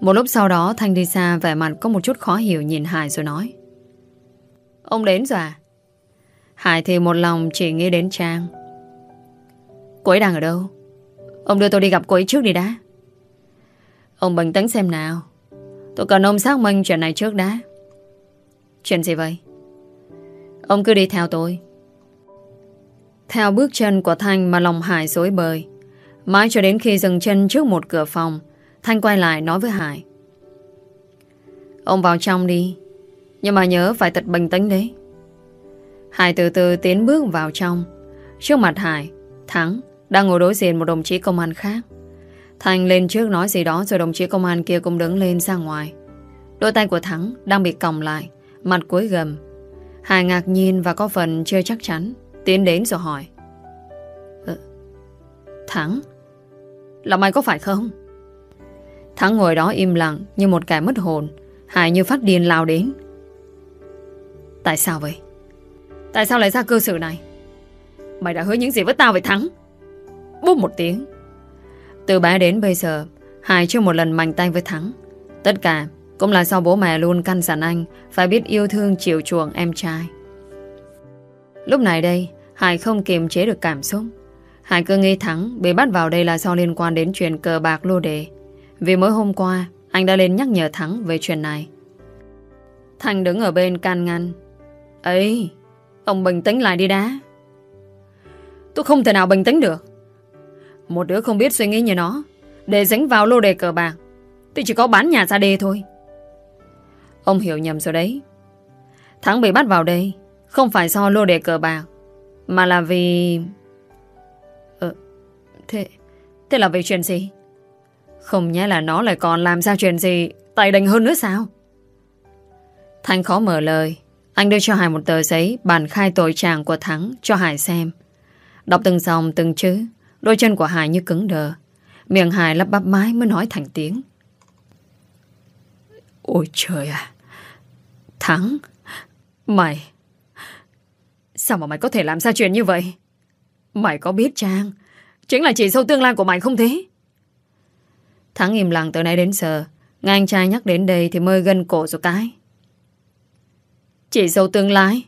Một lúc sau đó, Thanh đi xa, vẻ mặt có một chút khó hiểu nhìn Hải rồi nói. Ông đến rồi à? Hải thì một lòng chỉ nghĩ đến Trang. Cô ấy đang ở đâu? Ông đưa tôi đi gặp cô ấy trước đi đã. Ông bình tĩnh xem nào. Tôi cần ông xác minh chuyện này trước đã. Chuyện gì vậy? Ông cứ đi theo tôi Theo bước chân của Thanh mà lòng Hải dối bời Mãi cho đến khi dừng chân trước một cửa phòng Thanh quay lại nói với Hải Ông vào trong đi Nhưng mà nhớ phải thật bình tĩnh đấy Hải từ từ tiến bước vào trong Trước mặt Hải Thắng đang ngồi đối diện một đồng chí công an khác. Thành lên trước nói gì đó rồi đồng chí công an kia cũng đứng lên ra ngoài. Đôi tay của Thắng đang bị còng lại, mặt cuối gầm. Hải ngạc nhìn và có phần chưa chắc chắn, tiến đến rồi hỏi. ừ, Thắng, là mày có phải không? Thắng ngồi đó im lặng như một kẻ mất hồn. Hải như phát điên lao đến. Tại sao vậy? Tại sao lại ra cơ sự này? Mày đã hứa những gì với tao vậy Thắng? Búp một tiếng. Từ bé đến bây giờ, Hải chưa một lần mạnh tay với Thắng. Tất cả cũng là do bố mẹ luôn căn dặn anh phải biết yêu thương chiều chuộng em trai. Lúc này đây, Hải không kiềm chế được cảm xúc. Hải cứ nghĩ Thắng bị bắt vào đây là do liên quan đến chuyện cờ bạc lô đề. Vì mới hôm qua, anh đã lên nhắc nhở Thắng về chuyện này. Thành đứng ở bên can ngăn. ấy ông bình tĩnh lại đi đá. Tôi không thể nào bình tĩnh được. Một đứa không biết suy nghĩ như nó, để dính vào lô đề cờ bạc, thì chỉ có bán nhà ra đê thôi. Ông hiểu nhầm rồi đấy. Thắng bị bắt vào đây, không phải do lô đề cờ bạc, mà là vì... Ờ, thế, thế là vì chuyện gì? Không nhẽ là nó lại còn làm ra chuyện gì Tài đành hơn nữa sao? Thanh khó mở lời. Anh đưa cho Hải một tờ giấy Bản khai tội trạng của Thắng cho Hải xem. Đọc từng dòng từng chữ Đôi chân của Hải như cứng đờ. Miệng Hải lắp bắp mái mới nói thành tiếng. Ôi trời à Thắng. Mày, Sao mà mày có thể làm ra chuyện như vậy? Mày có biết Trang Chính là chị sâu tương lai của mày không thế? Thắng im lặng từ nay đến giờ. Nghe anh trai nhắc đến đây thì mơi gân cổ rồi cái. Chị dâu tương lai?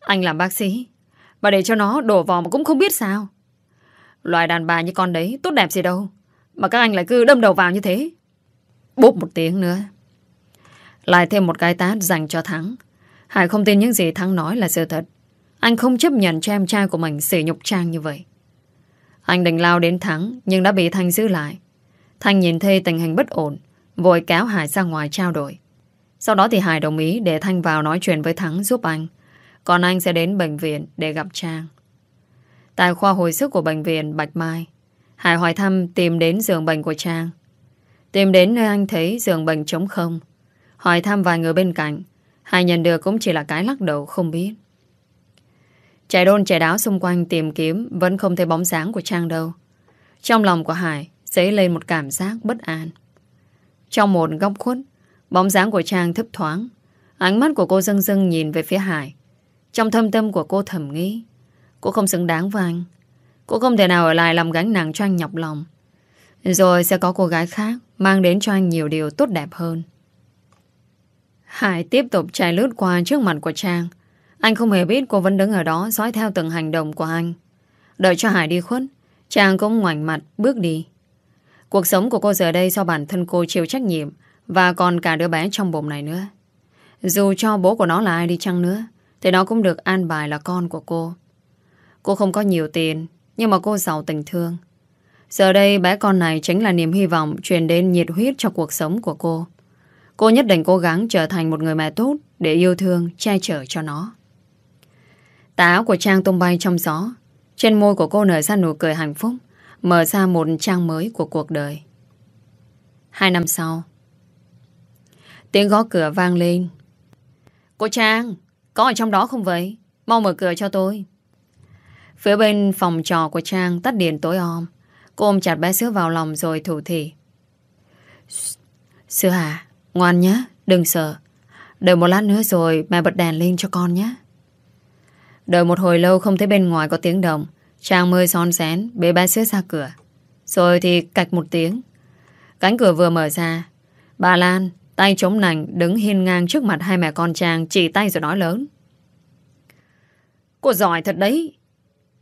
Anh làm bác sĩ. Mà để cho nó đổ vào mà cũng không biết sao. Loài đàn bà như con đấy Tốt đẹp gì đâu. Mà các anh lại cứ đâm đầu vào như thế. Bốp một tiếng nữa. Lại thêm một cái tát dành cho Thắng. Hải không tin những gì Thắng nói là sự thật. Anh không chấp nhận cho em trai của mình Sử nhục trang như vậy. Anh định lao đến Thắng, Nhưng đã bị Thanh giữ lại. Thanh nhìn thấy tình hình bất ổn, Vội kéo Hải ra ngoài trao đổi. Sau đó thì Hải đồng ý để Thanh vào nói chuyện với Thắng giúp anh. Còn anh sẽ đến bệnh viện để gặp Trang. Tại khoa hồi sức của bệnh viện Bạch Mai, Hải hỏi thăm tìm đến giường bệnh của Trang. Tìm đến nơi anh thấy giường bệnh trống không Hỏi thăm vài người bên cạnh Hải nhận được cũng chỉ là cái lắc đầu không biết Chạy đôn chạy đáo xung quanh tìm kiếm Vẫn không thấy bóng dáng của Trang đâu Trong lòng của Hải dấy lên một cảm giác bất an. Trong một góc khuất, bóng dáng của Trang thấp thoáng. Ánh mắt của cô dâng dâng nhìn về phía Hải. Trong thâm tâm của cô thầm nghĩ, cô không xứng đáng với anh. Cô không thể nào ở lại làm gánh nặng cho anh nhọc lòng. Rồi sẽ có cô gái khác mang đến cho anh nhiều điều tốt đẹp hơn. Hải tiếp tục chạy lướt qua trước mặt của Trang. Anh không hề biết cô vẫn đứng ở đó dõi theo từng hành động của anh. Đợi cho Hải đi khuất, Trang cũng ngoảnh mặt bước đi. Cuộc sống của cô giờ đây do bản thân cô chịu trách nhiệm và còn cả đứa bé trong bụng này nữa. Dù cho bố của nó là ai đi chăng nữa thì nó cũng được an bài là con của cô. Cô không có nhiều tiền nhưng mà cô giàu tình thương. Giờ đây bé con này chính là niềm hy vọng truyền đến nhiệt huyết cho cuộc sống của cô. Cô nhất định cố gắng trở thành một người mẹ tốt để yêu thương, che chở cho nó. Tà áo của Trang tung bay trong gió. Trên môi của cô nở ra nụ cười hạnh phúc. Mở ra một trang mới của cuộc đời Hai năm sau Tiếng gõ cửa vang lên Cô Trang Có ở trong đó không vậy Mau mở cửa cho tôi Phía bên phòng trò của Trang tắt điện tối om Cô ôm chặt bé sữa vào lòng rồi thủ thỉ Sữa à Ngoan nhé, Đừng sợ. Đợi một lát nữa rồi mẹ bật đèn lên cho con nhé. Đợi một hồi lâu không thấy bên ngoài có tiếng động Trang mơi son xén bế bé sữa ra cửa. Rồi thì cạch một tiếng. Cánh cửa vừa mở ra, Bà Lan, tay chống nành, Đứng hiên ngang trước mặt hai mẹ con Trang Chỉ tay rồi nói lớn. Cô giỏi thật đấy.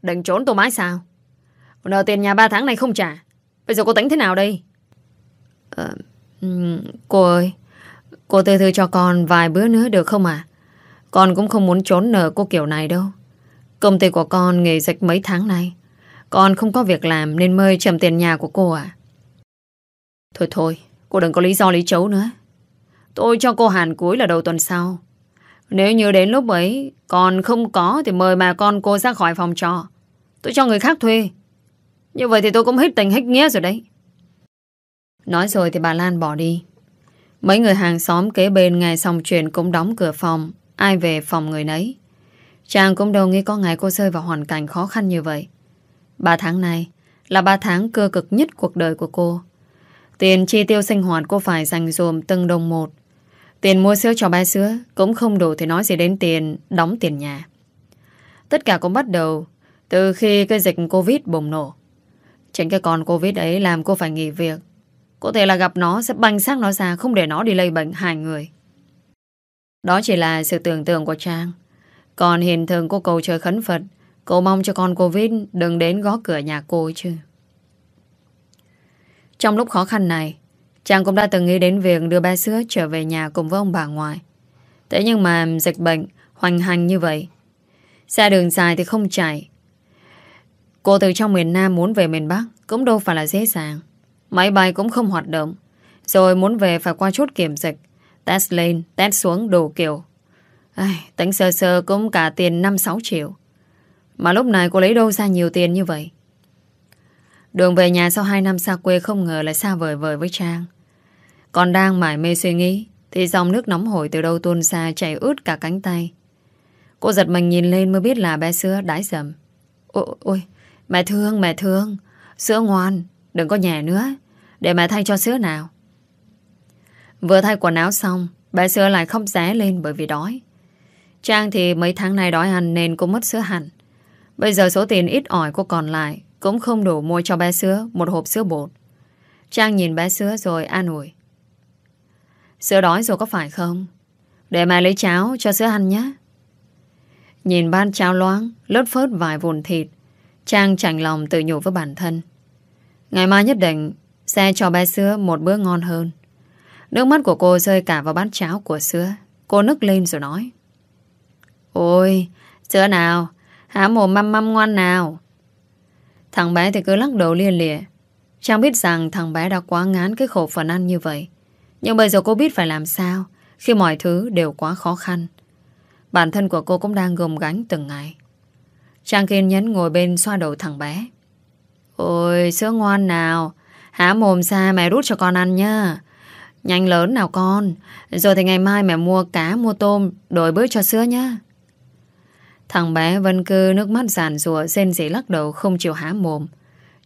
Đừng trốn tôi mãi sao? Nợ tiền nhà ba tháng này không trả. Bây giờ cô tính thế nào đây? Ờ, Cô ơi, Cô từ từ cho con vài bữa nữa được không à Con cũng không muốn trốn nợ cô kiểu này đâu. Công ty của con nghỉ dịch mấy tháng nay. Con không có việc làm Nên mời chậm tiền nhà của cô à Thôi thôi, Cô đừng có lý do lý chấu nữa. Tôi cho cô hàn cuối là đầu tuần sau. Nếu như đến lúc ấy Còn không có thì mời bà con cô ra khỏi phòng trọ. Tôi cho người khác thuê. Như vậy thì tôi cũng hết tình hết nghĩa rồi đấy. Nói rồi thì bà Lan bỏ đi. Mấy người hàng xóm kế bên nghe xong chuyện cũng đóng cửa phòng. Ai về phòng người nấy. Chàng cũng đâu nghĩ có ngày cô rơi vào hoàn cảnh khó khăn như vậy. Ba tháng này Là ba tháng cơ cực nhất cuộc đời của cô. Tiền chi tiêu sinh hoạt cô phải dành dùm từng đồng một. Tiền mua sữa cho ba sữa Cũng không đủ thì nói gì đến tiền Đóng tiền nhà. Tất cả cũng bắt đầu Từ khi cái dịch Covid bùng nổ. Chính cái con Covid ấy làm cô phải nghỉ việc. Có thể là gặp nó sẽ banh xác nó ra, Không để nó đi lây bệnh hại người Đó chỉ là sự tưởng tượng của Trang Còn hiện thường cô cầu trời khấn Phật Cô mong cho con Covid Đừng đến gõ cửa nhà cô chứ Trong lúc khó khăn này, trang cũng đã từng nghĩ đến việc đưa ba sữa trở về nhà cùng với ông bà ngoại. Thế nhưng mà dịch bệnh hoành hành như vậy. Xe đường dài thì không chạy. Cô từ trong miền Nam muốn về miền Bắc cũng đâu phải là dễ dàng. Máy bay cũng không hoạt động. Rồi muốn về phải qua chốt kiểm dịch. Test lên, test xuống đồ kiểu. Ai, tính sơ sơ cũng cả tiền 5-6 triệu. Mà lúc này cô lấy đâu ra nhiều tiền như vậy? Đường về nhà sau 2 năm xa quê không ngờ lại xa vời vời với Trang. Còn đang mải mê suy nghĩ Thì dòng nước nóng hổi từ đâu tuôn xa Chảy ướt cả cánh tay Cô giật mình nhìn lên mới biết là bé sữa đãi dầm Ôi, ôi Mẹ thương mẹ thương Sữa ngoan đừng có nhẹ nữa để mẹ thay cho sữa nào Vừa thay quần áo xong Bé sữa lại không ré lên bởi vì đói Trang thì mấy tháng nay đói ăn Nên cũng mất sữa hẳn Bây giờ số tiền ít ỏi của còn lại Cũng không đủ mua cho bé sữa Một hộp sữa bột Trang nhìn bé sữa rồi an ủi Sữa đói rồi có phải không? Để mẹ lấy cháo cho sữa ăn nhé. Nhìn ban cháo loáng, lướt phớt vài vụn thịt, Trang chảnh lòng tự nhủ với bản thân. Ngày mai nhất định xe cho bé sữa một bữa ngon hơn. Nước mắt của cô rơi cả vào bát cháo của sữa. Cô nức lên rồi nói. Ôi, sữa nào? Há mồm măm măm ngoan nào? Thằng bé thì cứ lắc đầu lia lịa. Trang biết rằng thằng bé đã quá ngán cái khổ phần ăn như vậy. Nhưng bây giờ cô biết phải làm sao Khi mọi thứ đều quá khó khăn Bản thân của cô cũng đang gồng gánh từng ngày Trang kiên nhẫn ngồi bên xoa đầu thằng bé Ôi sữa ngoan nào Há mồm ra mẹ rút cho con ăn nhá. Nhanh lớn nào con. Rồi thì ngày mai mẹ mua cá, mua tôm, Đổi bữa cho sữa nhá. Thằng bé vẫn cứ nước mắt giàn rùa Xên dĩ lắc đầu, không chịu há mồm.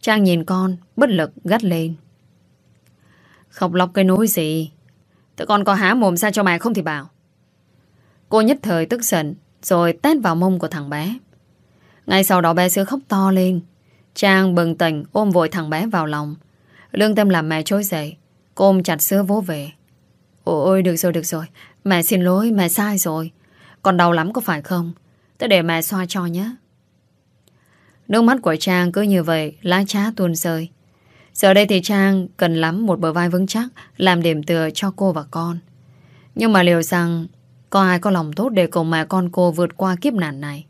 Trang nhìn con, Bất lực, gắt lên. Khóc lóc cái núi gì? Tụi con có há mồm ra cho mẹ không thì bảo. Cô nhất thời tức giận, Rồi tét vào mông của thằng bé. Ngay sau đó bé sữa khóc to lên. Trang bừng tỉnh, ôm vội thằng bé vào lòng. Lương tâm làm mẹ trôi dậy. Cô ôm chặt sữa vỗ về. Ôi được rồi được rồi. Mẹ xin lỗi mẹ sai rồi. Còn đau lắm có phải không? Tôi để mẹ xoa cho nhé. Nước mắt của Trang cứ như vậy Lá trá tuôn rơi. Giờ đây thì Trang cần lắm một bờ vai vững chắc làm điểm tựa cho cô và con. Nhưng mà liệu rằng có ai có lòng tốt để cùng mẹ con cô vượt qua kiếp nạn này?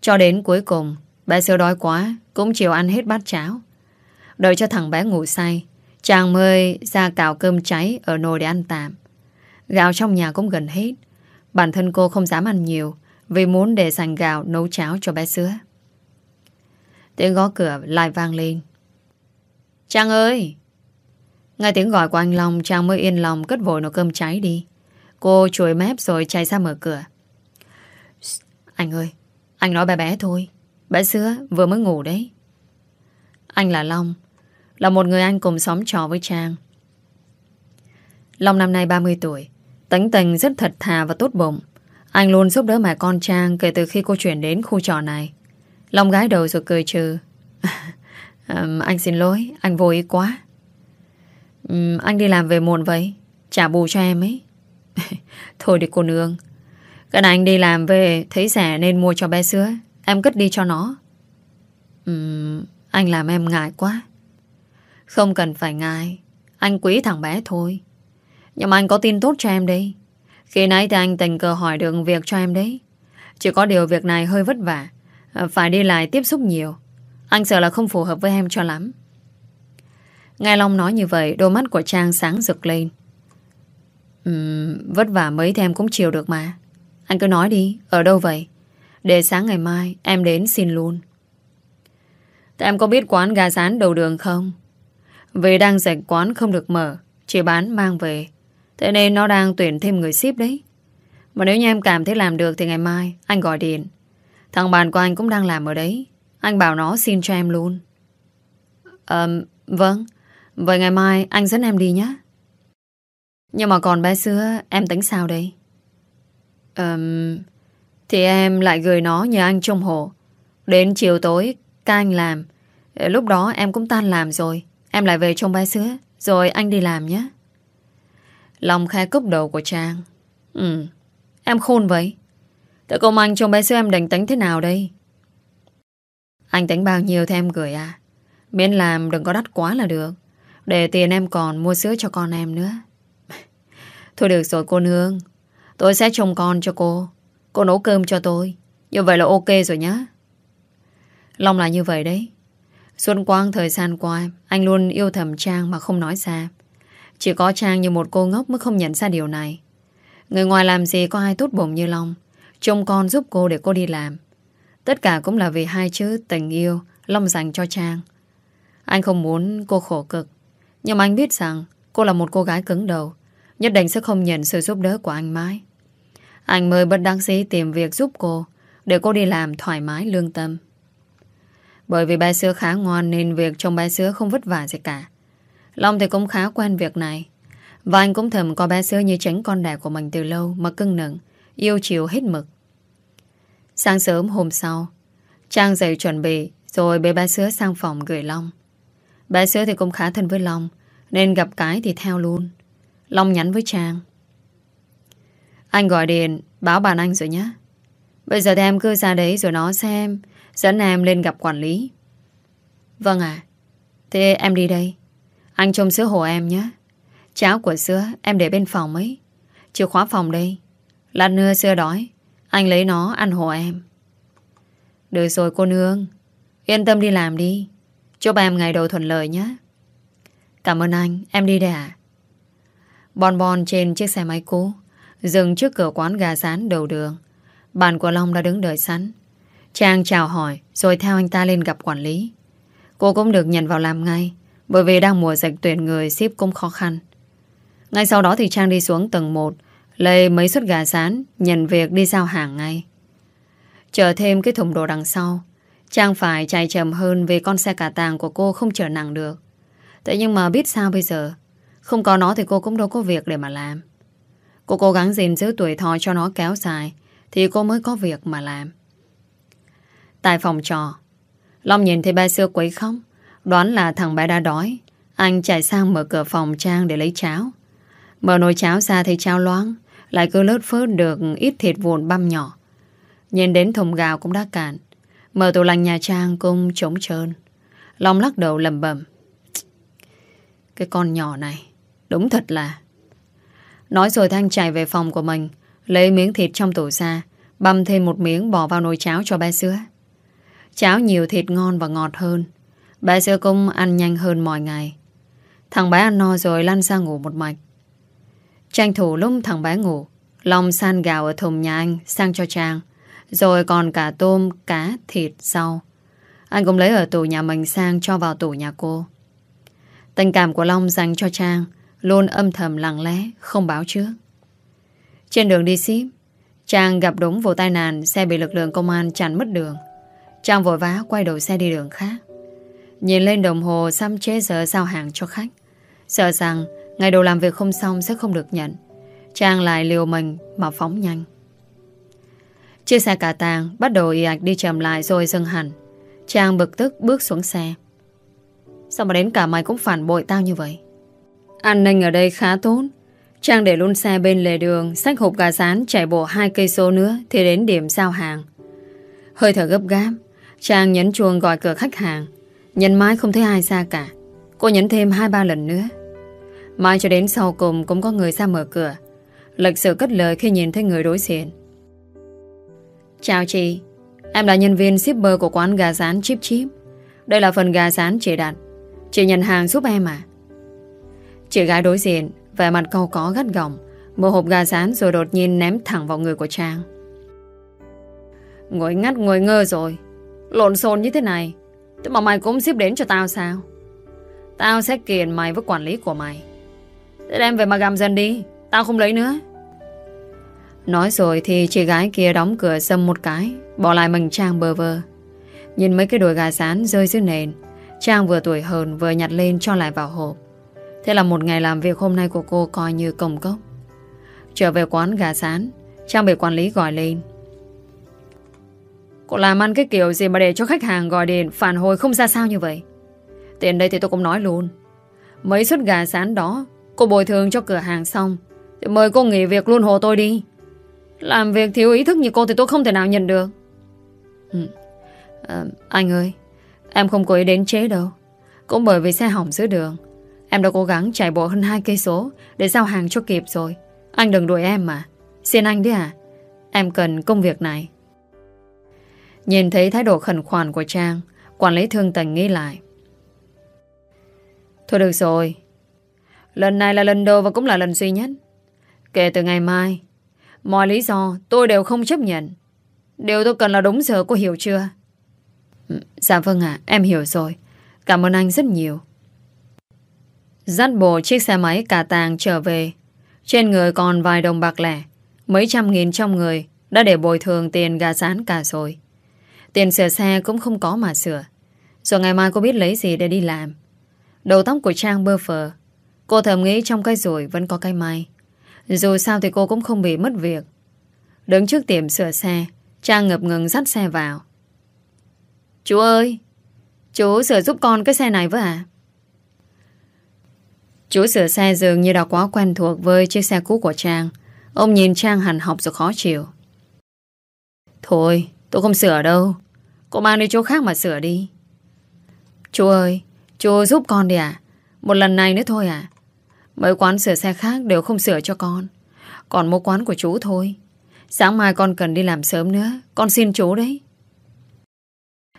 Cho đến cuối cùng, bé sữa đói quá, cũng chịu ăn hết bát cháo. Đợi cho thằng bé ngủ say, chàng mới ra cào cơm cháy ở nồi để ăn tạm. Gạo trong nhà cũng gần hết. Bản thân cô không dám ăn nhiều vì muốn để dành gạo nấu cháo cho bé sữa. Tiếng gõ cửa lại vang lên. Trang ơi! Nghe tiếng gọi của anh Long, Trang mới yên lòng cất vội nồi cơm cháy đi. Cô chuối mép rồi chạy ra mở cửa. Anh ơi, anh nói bé bé thôi. Bé sữa vừa mới ngủ đấy. Anh là Long, là một người anh cùng xóm trò với Trang. Long năm nay 30 tuổi, tính tình rất thật thà và tốt bụng. Anh luôn giúp đỡ mẹ con Trang kể từ khi cô chuyển đến khu trò này. Long gái đầu rồi cười trừ. um, Anh xin lỗi Anh vô ý quá um, Anh đi làm về muộn vậy Trả bù cho em ấy Thôi đi cô nương Cái này anh đi làm về Thấy rẻ nên mua cho bé sữa Em cất đi cho nó um, Anh làm em ngại quá không cần phải ngại. Anh quý thằng bé thôi. Nhưng mà anh có tin tốt cho em đấy. Khi nãy thì anh tình cờ hỏi được việc cho em đấy. Chỉ có điều việc này hơi vất vả. Phải đi lại tiếp xúc nhiều. Anh sợ là không phù hợp với em cho lắm. Nghe Long nói như vậy Đôi mắt của Trang sáng rực lên. Uhm, Vất vả mấy thì em cũng chịu được mà. Anh cứ nói đi Ở đâu vậy? Để sáng ngày mai em đến xin luôn. Thế em có biết quán gà rán đầu đường không? Vì đang dạy quán không được mở Chỉ bán mang về. Thế nên nó đang tuyển thêm người ship đấy. Mà nếu như em cảm thấy làm được Thì ngày mai anh gọi điện. Thằng bạn của anh cũng đang làm ở đấy. Anh bảo nó xin cho em luôn. Ờ, vâng. Vậy ngày mai anh dẫn em đi nhé Nhưng mà còn bé xưa Em tính sao đây? Ờ, Thì em lại gửi nó nhờ anh trông hộ. Đến chiều tối Các anh làm. Lúc đó em cũng tan làm rồi. Em lại về trong bé sữa Rồi anh đi làm nhé. Lòng khai cúp đầu của Trang. Ừ Em khôn vậy. Thế công anh trong bé sữa em đánh tính thế nào đây? Anh tính bao nhiêu thì em gửi à? Miễn làm đừng có đắt quá là được. Để tiền em còn mua sữa cho con em nữa. Thôi được rồi cô Nương. Tôi sẽ trông con cho cô. Cô nấu cơm cho tôi. Như vậy là ok rồi nhá. Long là như vậy đấy. Xuân quang thời gian qua, Anh luôn yêu thầm Trang mà không nói ra. Chỉ có Trang như một cô ngốc Mới không nhận ra điều này. Người ngoài làm gì có ai tốt bụng như Long. Trông con giúp cô để cô đi làm. Tất cả cũng là vì hai chữ tình yêu Long dành cho Trang. Anh không muốn cô khổ cực, Nhưng mà anh biết rằng cô là một cô gái cứng đầu, Nhất định sẽ không nhận sự giúp đỡ của anh mãi. Anh mới bất đăng sĩ tìm việc giúp cô Để cô đi làm thoải mái lương tâm. Bởi vì ba sữa khá ngoan Nên việc trông ba sữa không vất vả gì cả. Long thì cũng khá quen việc này. Và anh cũng thầm có ba sữa như tránh con đẻ của mình từ lâu Mà cưng nựng, Yêu chiều hết mực. Sáng sớm hôm sau, Trang dậy chuẩn bị Rồi bế ba sữa sang phòng gửi Long. Ba sữa thì cũng khá thân với Long, Nên gặp cái thì theo luôn. Long nhắn với Trang. Anh gọi điện, Báo bạn anh rồi nhé Bây giờ thì em cứ ra đấy rồi nó xem. Dẫn em lên gặp quản lý. Vâng ạ. Thế em đi đây. Anh trông sữa hộ em nhé. Cháo của sữa em để bên phòng ấy. Chìa khóa phòng đây. Lát nữa sữa đói. Anh lấy nó ăn hộ em. Được rồi cô nương. Yên tâm đi làm đi. Chúc em ngày đầu thuận lợi nhé. Cảm ơn anh. Em đi đây ạ. Bon bon trên chiếc xe máy cũ, Dừng trước cửa quán gà rán đầu đường. Bạn của Long đã đứng đợi sẵn. Trang chào hỏi, Rồi theo anh ta lên gặp quản lý. Cô cũng được nhận vào làm ngay, Bởi vì đang mùa dịch tuyển người, ship cũng khó khăn. Ngay sau đó thì Trang đi xuống tầng 1 Lấy mấy suất gà rán, Nhận việc đi giao hàng ngay. Chờ thêm cái thùng đồ đằng sau, Trang phải chạy chậm hơn Vì con xe cả tàng của cô không chở nặng được. Thế nhưng mà biết sao bây giờ? Không có nó thì cô cũng đâu có việc để mà làm. Cô cố gắng gìn giữ tuổi thọ cho nó kéo dài, Thì cô mới có việc mà làm. Tại phòng trò Long nhìn thấy ba xưa quấy khóc. Đoán là thằng bé đã đói. Anh chạy sang mở cửa phòng Trang để lấy cháo. Mở nồi cháo ra thấy cháo loáng Lại cứ lớt phớt được ít thịt vụn băm nhỏ. Nhìn đến thùng gạo cũng đã cạn. Mở tủ lạnh nhà Trang cũng trống trơn. Long lắc đầu lầm bẩm. Cái con nhỏ này, Đúng thật là. Nói rồi Thanh chạy về phòng của mình, Lấy miếng thịt trong tủ ra, Băm thêm một miếng bỏ vào nồi cháo cho bé sữa Cháo nhiều thịt ngon và ngọt hơn. Bé sơ cung ăn nhanh hơn mọi ngày. Thằng bé ăn no rồi lăn ra ngủ một mạch. Tranh thủ lúc thằng bé ngủ Long san gạo ở thùng nhà anh Sang cho Trang Rồi còn cả tôm, cá, thịt, rau. Anh cũng lấy ở tủ nhà mình sang Cho vào tủ nhà cô. Tình cảm của Long dành cho Trang Luôn âm thầm lặng lẽ Không báo trước. Trên đường đi ship Trang gặp đúng vụ tai nạn Xe bị lực lượng công an chặn mất đường. Trang vội vã quay đầu xe đi đường khác. Nhìn lên đồng hồ xăm chế giờ giao hàng cho khách. Sợ rằng Ngày đầu làm việc không xong sẽ không được nhận. Trang lại liều mình mà phóng nhanh. Chiếc xe cả tàng Bắt đầu y ạch đi chậm lại rồi dừng hẳn. Trang bực tức bước xuống xe. Sao mà đến cả mày cũng phản bội tao như vậy? An ninh ở đây khá tốt. Trang để luôn xe bên lề đường, Xách hộp gà rán, chạy bộ hai cây số nữa Thì đến điểm giao hàng. Hơi thở gấp gáp. Trang nhấn chuông gọi cửa khách hàng. Nhấn mãi không thấy ai ra cả. Cô nhấn thêm hai ba lần nữa. Mai cho đến sau cùng cũng có người ra mở cửa. Lịch sự cất lời khi nhìn thấy người đối diện. Chào chị, Em là nhân viên shipper của quán gà rán Chip Chip. Đây là phần gà rán chị đặt. Chị nhận hàng giúp em à? Chị gái đối diện, Vẻ mặt câu có gắt gỏng, Một hộp gà rán rồi đột nhiên ném thẳng vào người của Trang Ngồi ngắt ngồi ngơ rồi. Lộn xộn như thế này, Thế mà mày cũng xếp đến cho tao sao? Tao sẽ kiện mày với quản lý của mày. Thế đem về mà gầm dần đi, Tao không lấy nữa. Nói rồi thì chị gái kia đóng cửa xâm một cái, Bỏ lại mình Trang bơ vơ. Nhìn mấy cái đùi gà sán rơi dưới nền, Trang vừa tuổi hơn vừa nhặt lên cho lại vào hộp. Thế là một ngày làm việc hôm nay của cô coi như công cốc. Trở về quán gà sán Trang bị quản lý gọi lên. Cô làm ăn cái kiểu gì mà để cho khách hàng gọi điện Phản hồi không ra sao như vậy? Tiền đây thì tôi cũng nói luôn. Mấy suất gà sán đó Cô bồi thường cho cửa hàng xong Thì mời cô nghỉ việc luôn hộ tôi đi. Làm việc thiếu ý thức như cô Thì tôi không thể nào nhận được. Ừ. à, Anh ơi Em không có ý đến chế đâu. Cũng bởi vì xe hỏng giữa đường Em đã cố gắng chạy bộ hơn 2 cây số Để giao hàng cho kịp rồi. Anh đừng đuổi em mà. Xin anh đi à Em cần công việc này. Nhìn thấy thái độ khẩn khoản của Trang, Quản lý thương tình nghĩ lại. Thôi được rồi. Lần này là lần đầu và cũng là lần duy nhất. Kể từ ngày mai, Mọi lý do tôi đều không chấp nhận. Điều tôi cần là đúng giờ cô hiểu chưa? Ừ, dạ vâng ạ, Em hiểu rồi. Cảm ơn anh rất nhiều. Dắt bộ chiếc xe máy cả tàng trở về. Trên người còn vài đồng bạc lẻ, Mấy trăm nghìn trong người Đã để bồi thường tiền gà rán cả rồi. Tiền sửa xe cũng không có mà sửa. Rồi ngày mai cô biết lấy gì để đi làm. Đầu tóc của Trang bơ phờ. Cô thầm nghĩ trong cái rủi vẫn có cái may. Dù sao thì cô cũng không bị mất việc. Đứng trước tiệm sửa xe, Trang ngập ngừng dắt xe vào. Chú ơi, Chú sửa giúp con cái xe này với à Chú sửa xe dường như đã quá quen thuộc Với chiếc xe cũ của Trang. Ông nhìn Trang hẳn học rồi khó chịu. Thôi tôi không sửa đâu. Cô mang đi chỗ khác mà sửa đi. Chú ơi, Chú giúp con đi à Một lần này nữa thôi à Mấy quán sửa xe khác đều không sửa cho con. Còn một quán của chú thôi. Sáng mai con cần đi làm sớm nữa. Con xin chú đấy.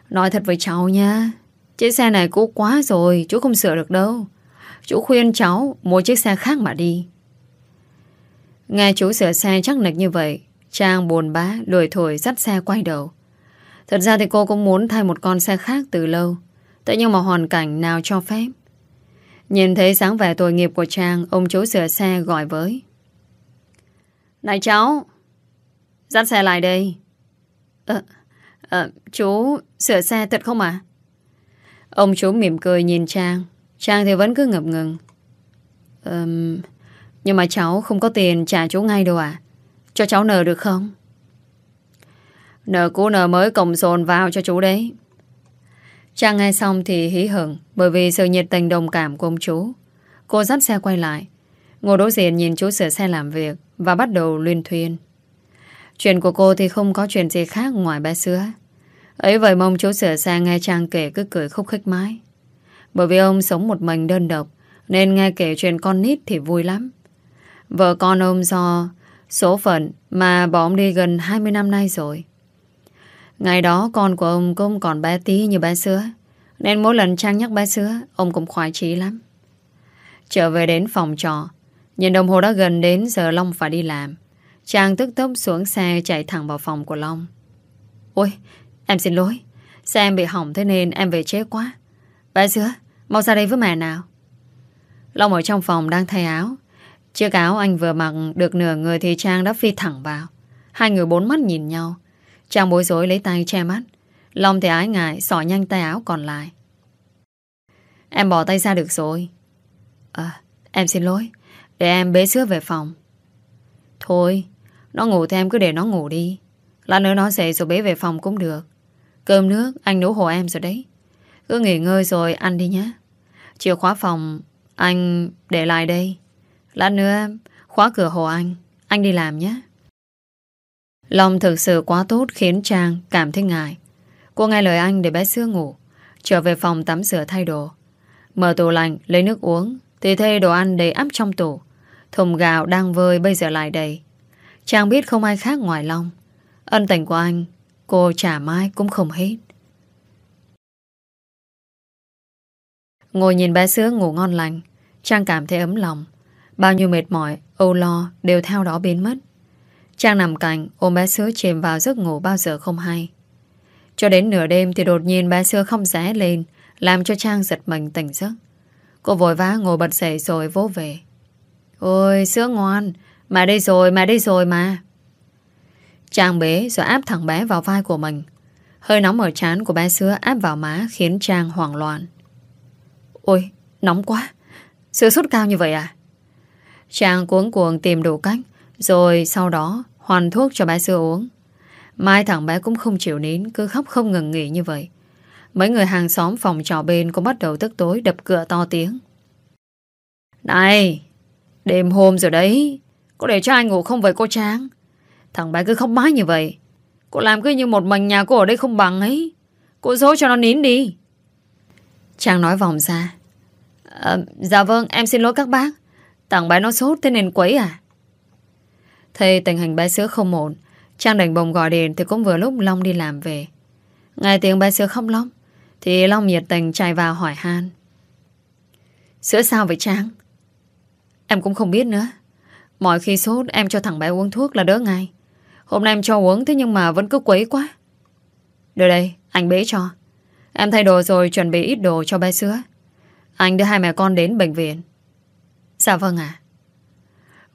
Nói thật với cháu nha Chiếc xe này cũ quá rồi, Chú không sửa được đâu. Chú khuyên cháu mua chiếc xe khác mà đi. Nghe chú sửa xe chắc nịch như vậy Trang buồn bã, đuổi thổi dắt xe quay đầu. Thật ra thì cô cũng muốn thay một con xe khác từ lâu. Thế nhưng mà hoàn cảnh nào cho phép. Nhìn thấy sáng vẻ tội nghiệp của Trang Ông chú sửa xe gọi với. Này cháu Dắt xe lại đây. Ờ à, Chú sửa xe thật không ạ? Ông chú mỉm cười nhìn Trang. Trang thì vẫn cứ ngập ngừng. Um, Nhưng mà cháu không có tiền trả chú ngay đâu à cho cháu nờ được không nờ cũ nờ mới cộng dồn vào cho chú đấy Trang nghe xong thì hí hửng, bởi vì sự nhiệt tình đồng cảm của ông chú. Cô dắt xe quay lại. Ngồi đối diện nhìn chú sửa xe làm việc và bắt đầu luyên thuyên. Chuyện của cô thì không có chuyện gì khác ngoài bé sữa. Ấy vậy mong chú sửa xe nghe Trang kể cứ cười khúc khích mái. Bởi vì ông sống một mình đơn độc, nên nghe kể chuyện con nít thì vui lắm. Vợ con ông do số phận mà bỏ ông đi gần 20 năm nay rồi. Ngày đó con của ông cũng còn bé tí như bé sữa Nên mỗi lần Trang nhắc bé sữa Ông cũng khoái trí lắm. Trở về đến phòng trọ, Nhìn đồng hồ đã gần đến giờ Long phải đi làm. Trang tức tốc xuống xe chạy thẳng vào phòng của Long. Ôi, em xin lỗi, Xe em bị hỏng thế nên em về chết quá. Bé sữa mau ra đây với mẹ nào. Long ở trong phòng đang thay áo Chiếc áo anh vừa mặc được nửa người thì Trang đã phi thẳng vào. Hai người bốn mắt nhìn nhau. Trang bối rối lấy tay che mắt. Long thì ái ngại, xỏ nhanh tay áo còn lại. Em bỏ tay ra được rồi. À em xin lỗi. Để em bế sữa về phòng. Thôi, Nó ngủ thì em cứ để nó ngủ đi. Lát nữa nó dậy rồi bế về phòng cũng được. Cơm nước, anh nấu hộ em rồi đấy. Cứ nghỉ ngơi rồi ăn đi nhé. Chìa khóa phòng, Anh để lại đây. Lát nữa khóa cửa hộ anh Anh đi làm nhé Long thực sự quá tốt khiến Trang cảm thấy ngại. Cô nghe lời anh để bé sưa ngủ, trở về phòng tắm rửa thay đồ. Mở tủ lạnh, lấy nước uống, thì thê đồ ăn đầy ắp trong tủ. Thùng gạo đang vơi bây giờ lại đầy. Trang biết không ai khác ngoài Long. Ân tình của anh, cô trả mãi cũng không hết. Ngồi nhìn bé sữa ngủ ngon lành, Trang cảm thấy ấm lòng. Bao nhiêu mệt mỏi, âu lo đều theo đó biến mất. Trang nằm cạnh ôm bé sữa chìm vào giấc ngủ bao giờ không hay Cho đến nửa đêm thì đột nhiên bé sữa không rẽ lên, làm cho Trang giật mình tỉnh giấc. Cô vội vã ngồi bật dậy rồi vỗ về. Ôi, sữa ngoan, mà đây rồi, mà đây rồi mà. Trang bế rồi áp thẳng bé vào vai của mình. Hơi nóng ở trán của bé sữa áp vào má khiến Trang hoảng loạn. Ôi, nóng quá. Sữa sốt cao như vậy à? Trang cuống cuồng tìm đủ cách rồi sau đó hoàn thuốc cho bé sữa uống. Mai thằng bé cũng không chịu nín cứ khóc không ngừng nghỉ như vậy. Mấy người hàng xóm phòng trò bên cũng bắt đầu tức tối đập cửa to tiếng. Này, đêm hôm rồi đấy, có để cho anh ngủ không vậy cô Trang? Thằng bé cứ khóc mãi như vậy. Cô làm cứ như một mình nhà cô ở đây không bằng ấy. Cô dỗ cho nó nín đi. Trang nói vòng ra. À, dạ vâng, em xin lỗi các bác tặng bé nó sốt thế nên quấy à? Thấy tình hình bé sữa không ổn, Trang đành bồng gọi điện thì cũng vừa lúc Long đi làm về. Nghe tiếng bé sữa khóc lóc, thì Long nhiệt tình chạy vào hỏi han. Sữa sao vậy Trang? Em cũng không biết nữa. Mọi khi sốt em cho thằng bé uống thuốc là đỡ ngay. Hôm nay em cho uống thế nhưng mà vẫn cứ quấy quá. Đưa đây, anh bế cho. Em thay đồ rồi chuẩn bị ít đồ cho bé sữa. Anh đưa hai mẹ con đến bệnh viện. Dạ vâng ạ.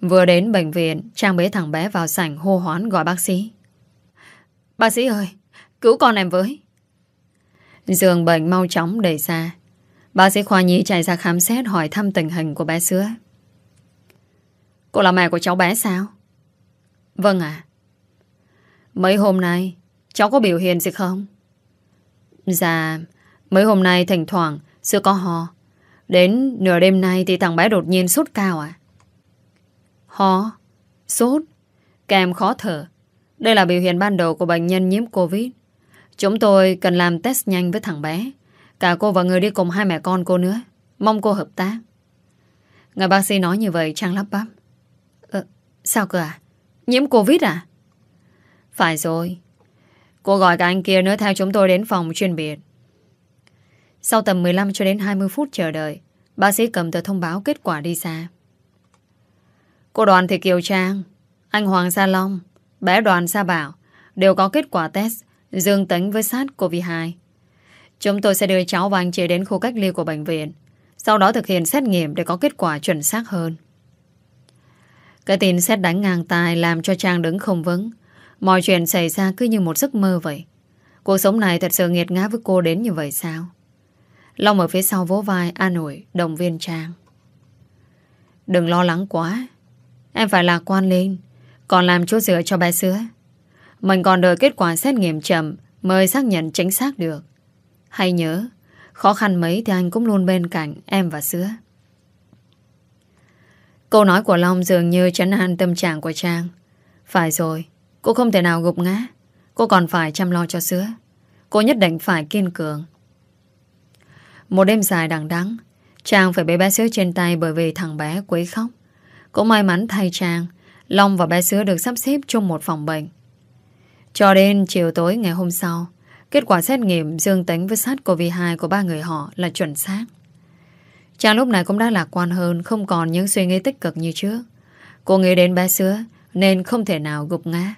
Vừa đến bệnh viện, Trang bế thằng bé vào sảnh hô hoán gọi bác sĩ. Bác sĩ ơi, cứu con em với. Giường bệnh mau chóng đẩy ra. Bác sĩ Khoa Nhi chạy ra khám xét hỏi thăm tình hình của bé sữa. Cô là mẹ của cháu bé sao? Vâng ạ. Mấy hôm nay, cháu có biểu hiện gì không? Dạ, mấy hôm nay thỉnh thoảng sữa có ho. Đến nửa đêm nay thì thằng bé đột nhiên sốt cao à? Ho, sốt, kèm khó thở. Đây là biểu hiện ban đầu của bệnh nhân nhiễm Covid. Chúng tôi cần làm test nhanh với thằng bé. Cả cô và người đi cùng hai mẹ con cô nữa. Mong cô hợp tác. Người bác sĩ nói như vậy Trang lắp bắp. Ờ, sao cơ à? Nhiễm Covid à? Phải rồi. Cô gọi cả anh kia nữa theo chúng tôi đến phòng chuyên biệt. Sau tầm 15 cho đến 20 phút chờ đợi, bác sĩ cầm tờ thông báo kết quả đi xa. Cô Đoàn Thị Kiều Trang, anh Hoàng Sa Long, bé Đoàn Sa Bảo đều có kết quả test dương tính với SARS-CoV-2. Chúng tôi sẽ đưa cháu và anh chị đến khu cách ly của bệnh viện, sau đó thực hiện xét nghiệm để có kết quả chuẩn xác hơn. Cái tin xét đánh ngang tài làm cho Trang đứng không vững. Mọi chuyện xảy ra cứ như một giấc mơ vậy. Cuộc sống này thật sự nghiệt ngã với cô đến như vậy sao? Long ở phía sau vỗ vai, an ủi, động viên Trang. Đừng lo lắng quá. Em phải lạc quan lên Còn làm chỗ dựa cho bé sữa. Mình còn đợi kết quả xét nghiệm chậm Mới xác nhận chính xác được. Hay nhớ, Khó khăn mấy thì anh cũng luôn bên cạnh em và sữa. Câu nói của Long dường như chấn an tâm trạng của Trang Phải rồi, Cô không thể nào gục ngã. Cô còn phải chăm lo cho sữa. Cô nhất định phải kiên cường. Một đêm dài đằng đắng Trang phải bế bé sữa trên tay bởi vì thằng bé quấy khóc. Cũng may mắn thay Trang, Long và bé sữa được sắp xếp trong một phòng bệnh. Cho đến chiều tối ngày hôm sau, Kết quả xét nghiệm dương tính với SARS-CoV-2 của ba người họ là chuẩn xác. Trang lúc này cũng đã lạc quan hơn, Không còn những suy nghĩ tích cực như trước. Cô nghĩ đến bé sữa Nên không thể nào gục ngã.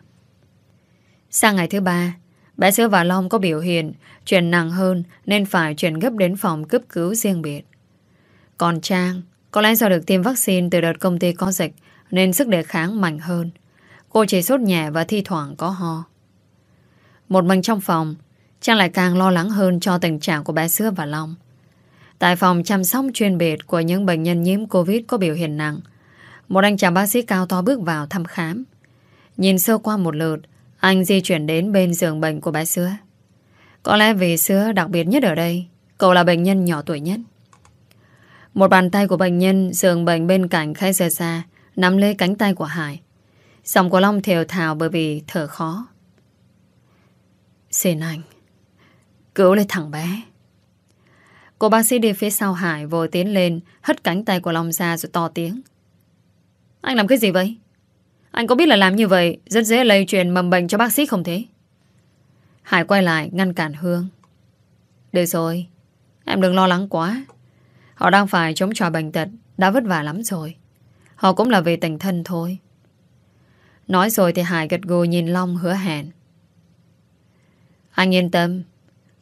Sang ngày thứ ba Bé sữa và Long có biểu hiện Chuyển nặng hơn Nên phải chuyển gấp đến phòng cấp cứu riêng biệt Còn Trang có lẽ do được tiêm vaccine từ đợt công ty có dịch nên sức đề kháng mạnh hơn. Cô chỉ sốt nhẹ và thi thoảng có ho. Một mình trong phòng, Trang lại càng lo lắng hơn cho tình trạng của bé Sữa và Long. Tại phòng chăm sóc chuyên biệt của những bệnh nhân nhiễm Covid có biểu hiện nặng, một anh chàng bác sĩ cao to bước vào thăm khám. Nhìn sơ qua một lượt, anh di chuyển đến bên giường bệnh của bé Sứa. Có lẽ vì Sứa đặc biệt nhất ở đây, cậu là bệnh nhân nhỏ tuổi nhất. Một bàn tay của bệnh nhân giường bệnh bên cạnh khai rời xa nắm lấy cánh tay của Hải. Giọng của Long thều thào bởi vì thở khó. Xin anh, cứu lấy thằng bé. Cô bác sĩ đi phía sau Hải vội tiến lên hất cánh tay của Long ra rồi to tiếng. Anh làm cái gì vậy? Anh có biết là làm như vậy rất dễ lây truyền mầm bệnh cho bác sĩ không thế? Hải quay lại ngăn cản Hương. Được rồi, em đừng lo lắng quá. Họ đang phải chống trò bệnh tật Đã vất vả lắm rồi Họ cũng là vì tình thân thôi Nói rồi thì Hải gật gù nhìn Long hứa hẹn Anh yên tâm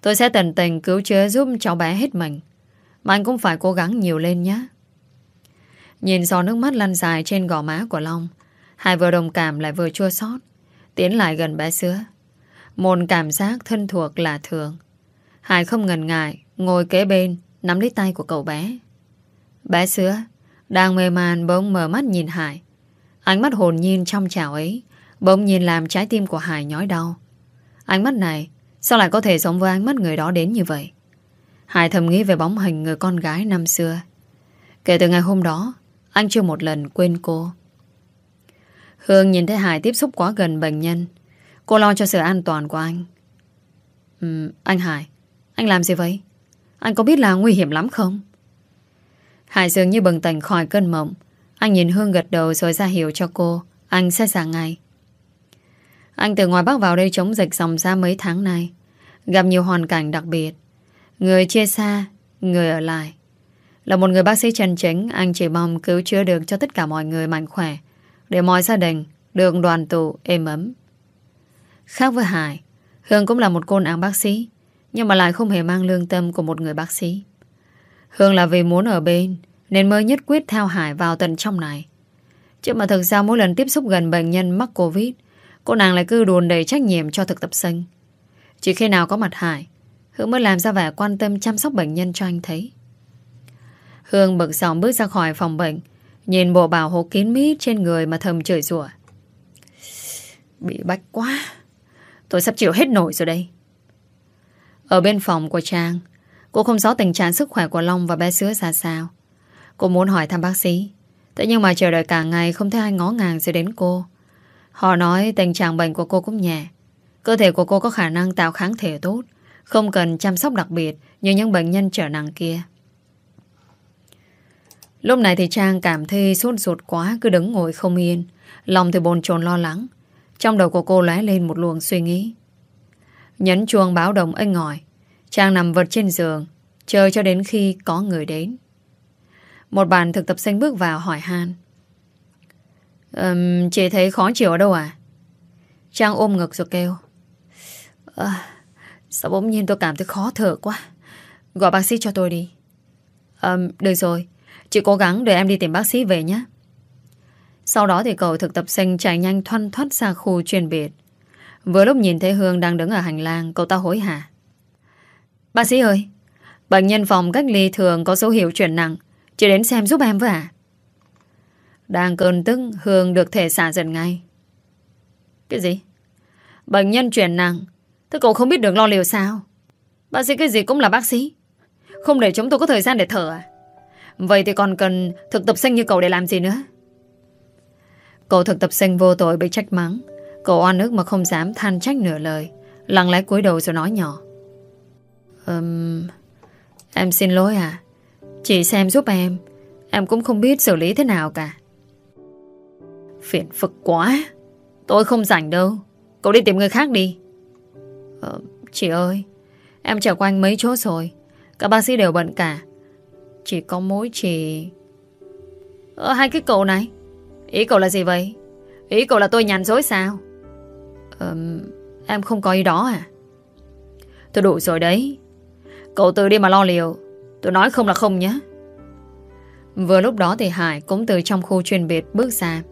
Tôi sẽ tận tình cứu chữa giúp cháu bé hết mình Mà anh cũng phải cố gắng nhiều lên nhé Nhìn giò nước mắt lăn dài trên gò má của Long Hai vừa đồng cảm lại vừa chua xót. Tiến lại gần bé sữa Một cảm giác thân thuộc là thường. Hải không ngần ngại, Ngồi kế bên, Nắm lấy tay của cậu bé. Bé sữa Đang mê man bỗng mở mắt nhìn Hải. Ánh mắt hồn nhiên trong trào ấy, Bỗng nhìn làm trái tim của Hải nhói đau. Ánh mắt này, Sao lại có thể giống với ánh mắt người đó đến như vậy? Hải thầm nghĩ về bóng hình người con gái năm xưa. Kể từ ngày hôm đó, Anh chưa một lần quên cô. Hương nhìn thấy Hải tiếp xúc quá gần bệnh nhân. Cô lo cho sự an toàn của anh. Uhm, Anh Hải Anh làm gì vậy? Anh có biết là nguy hiểm lắm không? Hải dường như bừng tỉnh khỏi cơn mộng. Anh nhìn Hương gật đầu rồi ra hiểu cho cô. Anh sẽ ra ngay. Anh từ ngoài Bắc vào đây chống dịch dòng ra mấy tháng nay. Gặp nhiều hoàn cảnh đặc biệt. Người chia xa Người ở lại. Là một người bác sĩ chân chính Anh chỉ mong cứu chữa được cho tất cả mọi người mạnh khỏe. Để mọi gia đình Được đoàn tụ êm ấm. Khác với Hải, Hương cũng là một cô nàng bác sĩ, Nhưng mà lại không hề mang lương tâm của một người bác sĩ. Hương là vì muốn ở bên, Nên mới nhất quyết theo Hải vào tận trong này. Chứ mà thực ra mỗi lần tiếp xúc gần bệnh nhân mắc Covid, Cô nàng lại cứ đùn đầy trách nhiệm cho thực tập sinh. Chỉ khi nào có mặt Hải, Hương mới làm ra vẻ quan tâm chăm sóc bệnh nhân cho anh thấy. Hương bực sòng bước ra khỏi phòng bệnh Nhìn bộ bảo hộ kín mít trên người mà thầm chửi rủa. Bị bách quá. Tôi sắp chịu hết nổi rồi đây. Ở bên phòng của Trang, Cô không rõ tình trạng sức khỏe của Long và bé sữa ra sao. Cô muốn hỏi thăm bác sĩ, Thế nhưng mà chờ đợi cả ngày Không thấy ai ngó ngàng gì đến cô. Họ nói tình trạng bệnh của cô cũng nhẹ. Cơ thể của cô có khả năng tạo kháng thể tốt, Không cần chăm sóc đặc biệt Như những bệnh nhân trở nặng kia. Lúc này thì Trang cảm thấy sốt ruột quá Cứ đứng ngồi không yên. Lòng thì bồn chồn lo lắng. Trong đầu của cô lóe lên một luồng suy nghĩ. Nhấn chuông báo động ênh ngòi Trang nằm vật trên giường Chờ cho đến khi có người đến. Một bạn thực tập sinh bước vào hỏi han. Um, Chị thấy khó chịu ở đâu à? Trang ôm ngực rồi kêu. À, Sao bỗng nhiên tôi cảm thấy khó thở quá? Gọi bác sĩ cho tôi đi. Um, Được rồi. Chị cố gắng để em đi tìm bác sĩ về nhé. Sau đó thì cậu thực tập sinh chạy nhanh thoăn thoát ra khu chuyên biệt. Vừa lúc nhìn thấy Hương đang đứng ở hành lang, Cậu ta hối hả. Bác sĩ ơi, Bệnh nhân phòng cách ly thường có dấu hiệu chuyển nặng. Chị đến xem giúp em với à Đang cơn tức, Hương được thể xả dần ngay. Cái gì? Bệnh nhân chuyển nặng. Thế cậu không biết được lo liều sao? Bác sĩ cái gì cũng là bác sĩ. Không để chúng tôi có thời gian để thở à? Vậy thì còn cần thực tập sinh như cậu để làm gì nữa? Cậu thực tập sinh vô tội bị trách mắng. Cậu oan ức mà không dám than trách nửa lời. Lặng lẽ cúi đầu rồi nói nhỏ. Um, Em xin lỗi à Chị xem giúp em. Em cũng không biết xử lý thế nào cả. Phiền phức quá. Tôi không rảnh đâu. Cậu đi tìm người khác đi. Ờ, Chị ơi Em trở quanh mấy chỗ rồi. Các bác sĩ đều bận cả. Chỉ có mỗi chị. Ờ hai cái cậu này. Ý cậu là gì vậy? Ý cậu là tôi nhàn dối sao? Ờ, Em không có ý đó à? Tôi đủ rồi đấy. Cậu tự đi mà lo liều Tôi nói không là không nhé. Vừa lúc đó thì Hải cũng từ trong khu chuyên biệt bước ra.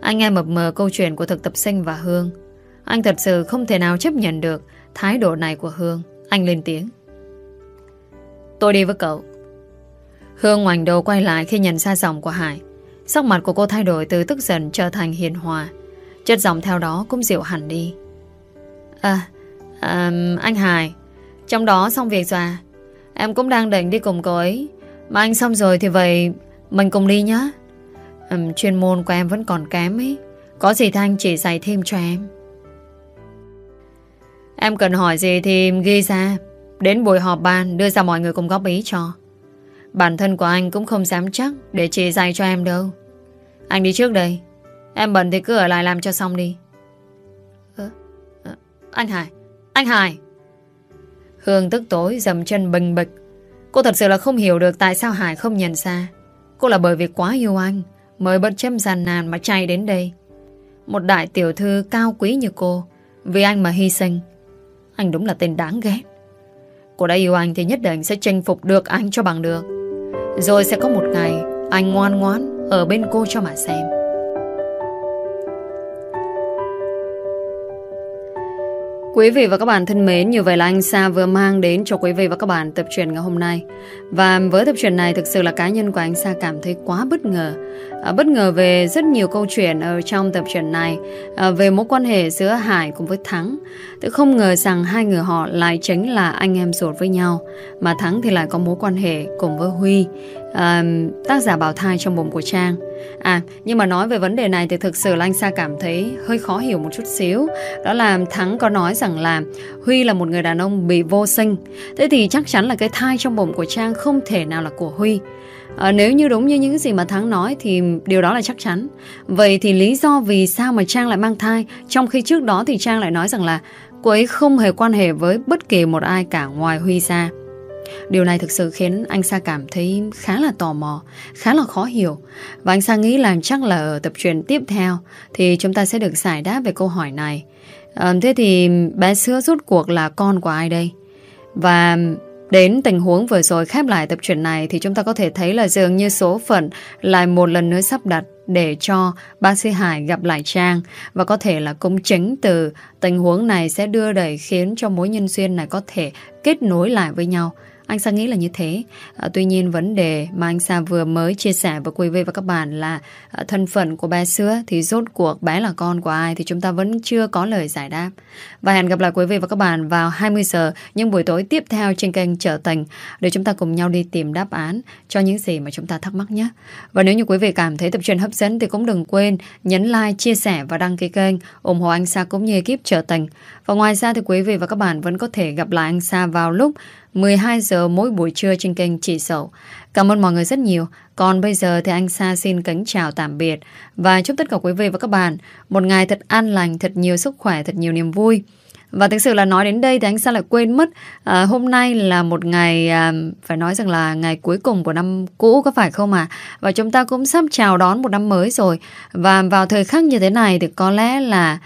Anh nghe mập mờ câu chuyện của thực tập sinh và Hương. Anh thật sự không thể nào chấp nhận được Thái độ này của Hương. Anh lên tiếng. Tôi đi với cậu. Hương ngoảnh đầu quay lại khi nhận ra giọng của Hải. Sắc mặt của cô thay đổi từ tức giận trở thành hiền hòa. Chất giọng theo đó cũng dịu hẳn đi. À, à anh Hải Trong đó xong việc rồi à? Em cũng đang định đi cùng cô ấy. Mà anh xong rồi thì vậy Mình cùng đi nhé um, Chuyên môn của em vẫn còn kém ấy. Có gì thì anh chỉ dạy thêm cho em. Em cần hỏi gì thì ghi ra. Đến buổi họp ban đưa ra mọi người cùng góp ý cho. Bản thân của anh cũng không dám chắc Để chỉ dạy cho em đâu. Anh đi trước đây. Em bận thì cứ ở lại làm cho xong đi. À, à, Anh Hải Anh Hải. Hương tức tối dầm chân bình bịch Cô thật sự là không hiểu được tại sao Hải không nhận ra. Cô là bởi vì quá yêu anh Mới bất chấp gian nàn mà chạy đến đây. Một đại tiểu thư cao quý như cô Vì anh mà hy sinh. Anh đúng là tên đáng ghét. Cô đã yêu anh thì nhất định sẽ chinh phục được anh cho bằng được. Rồi sẽ có một ngày Anh ngoan ngoãn Ở bên cô cho mà xem Quý vị và các bạn thân mến, như vậy là anh Sa vừa mang đến cho quý vị và các bạn tập truyện ngày hôm nay. Và với tập truyện này thực sự là cá nhân của anh Sa cảm thấy quá bất ngờ. À, bất ngờ về rất nhiều câu chuyện ở trong tập truyện này à, về mối quan hệ giữa Hải cùng với Thắng. Tôi không ngờ rằng hai người họ lại chính là anh em ruột với nhau, mà Thắng thì lại có mối quan hệ cùng với Huy, à, tác giả bảo thai trong bụng của Trang. À, nhưng mà nói về vấn đề này thì thực sự là anh Sa cảm thấy hơi khó hiểu một chút xíu. Đó là Thắng có nói rằng là Huy là một người đàn ông bị vô sinh. Thế thì chắc chắn là cái thai trong bụng của Trang không thể nào là của Huy. À, nếu như đúng như những gì mà Thắng nói thì điều đó là chắc chắn. Vậy thì lý do vì sao mà Trang lại mang thai trong khi trước đó thì Trang lại nói rằng là cô ấy không hề quan hệ với bất kỳ một ai cả ngoài Huy ra. Điều này thực sự khiến anh Sa cảm thấy khá là tò mò, khá là khó hiểu. Và anh Sa nghĩ là chắc là ở tập truyền tiếp theo thì chúng ta sẽ được giải đáp về câu hỏi này. À, thế thì bé sữa rút cuộc là con của ai đây? Và đến tình huống vừa rồi khép lại tập truyện này thì chúng ta có thể thấy là dường như số phận lại một lần nữa sắp đặt để cho bác sĩ Hải gặp lại Trang và có thể là cũng chính từ tình huống này sẽ đưa đẩy khiến cho mối nhân duyên này có thể kết nối lại với nhau. Anh Sa nghĩ là như thế. À, tuy nhiên vấn đề mà anh Sa vừa mới chia sẻ với quý vị và các bạn là à, thân phận của bé xưa thì rốt cuộc bé là con của ai thì chúng ta vẫn chưa có lời giải đáp. Và hẹn gặp lại quý vị và các bạn vào 20 giờ những buổi tối tiếp theo trên kênh Trở Thành để chúng ta cùng nhau đi tìm đáp án cho những gì mà chúng ta thắc mắc nhé. Và nếu như quý vị cảm thấy tập truyện hấp dẫn thì cũng đừng quên nhấn like, chia sẻ và đăng ký kênh ủng hộ anh Sa cũng như ekip Trở Thành. Và ngoài ra thì quý vị và các bạn vẫn có thể gặp lại anh Sa vào lúc 12 giờ mỗi buổi trưa trên kênh Chị Sậu. Cảm ơn mọi người rất nhiều. Còn bây giờ thì anh Sa xin kính chào tạm biệt và chúc tất cả quý vị và các bạn một ngày thật an lành, thật nhiều sức khỏe, thật nhiều niềm vui. Và thực sự là nói đến đây thì anh Sa lại quên mất à, Hôm nay là một ngày à, Phải nói rằng là ngày cuối cùng của năm cũ Có phải không à Và chúng ta cũng sắp chào đón một năm mới rồi Và vào thời khắc như thế này Thì có lẽ là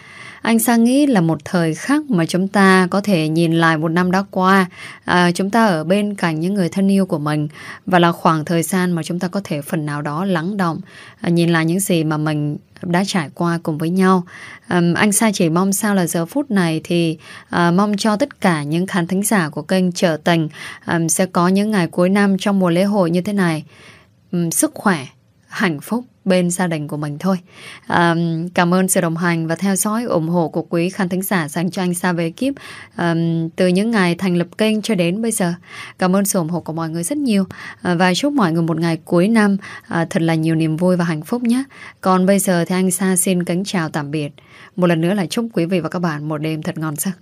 anh sang nghĩ là một thời khắc mà chúng ta có thể nhìn lại một năm đã qua, à, chúng ta ở bên cạnh những người thân yêu của mình và là khoảng thời gian mà chúng ta có thể phần nào đó lắng động, à, nhìn lại những gì mà mình đã trải qua cùng với nhau. Um, anh Sa chỉ mong sao là giờ phút này thì uh, mong cho tất cả những khán thính giả của kênh Trở Tình um, sẽ có những ngày cuối năm trong mùa lễ hội như thế này. Um, sức khỏe, hạnh phúc bên gia đình của mình thôi. À, cảm ơn sự đồng hành và theo dõi ủng hộ của quý khán thính giả dành cho anh Sa về ekip à, từ những ngày thành lập kênh cho đến bây giờ. Cảm ơn sự ủng hộ của mọi người rất nhiều à, và chúc mọi người một ngày cuối năm à, thật là nhiều niềm vui và hạnh phúc nhé. Còn bây giờ thì anh Sa xin kính chào tạm biệt. Một lần nữa là chúc quý vị và các bạn một đêm thật ngon giấc.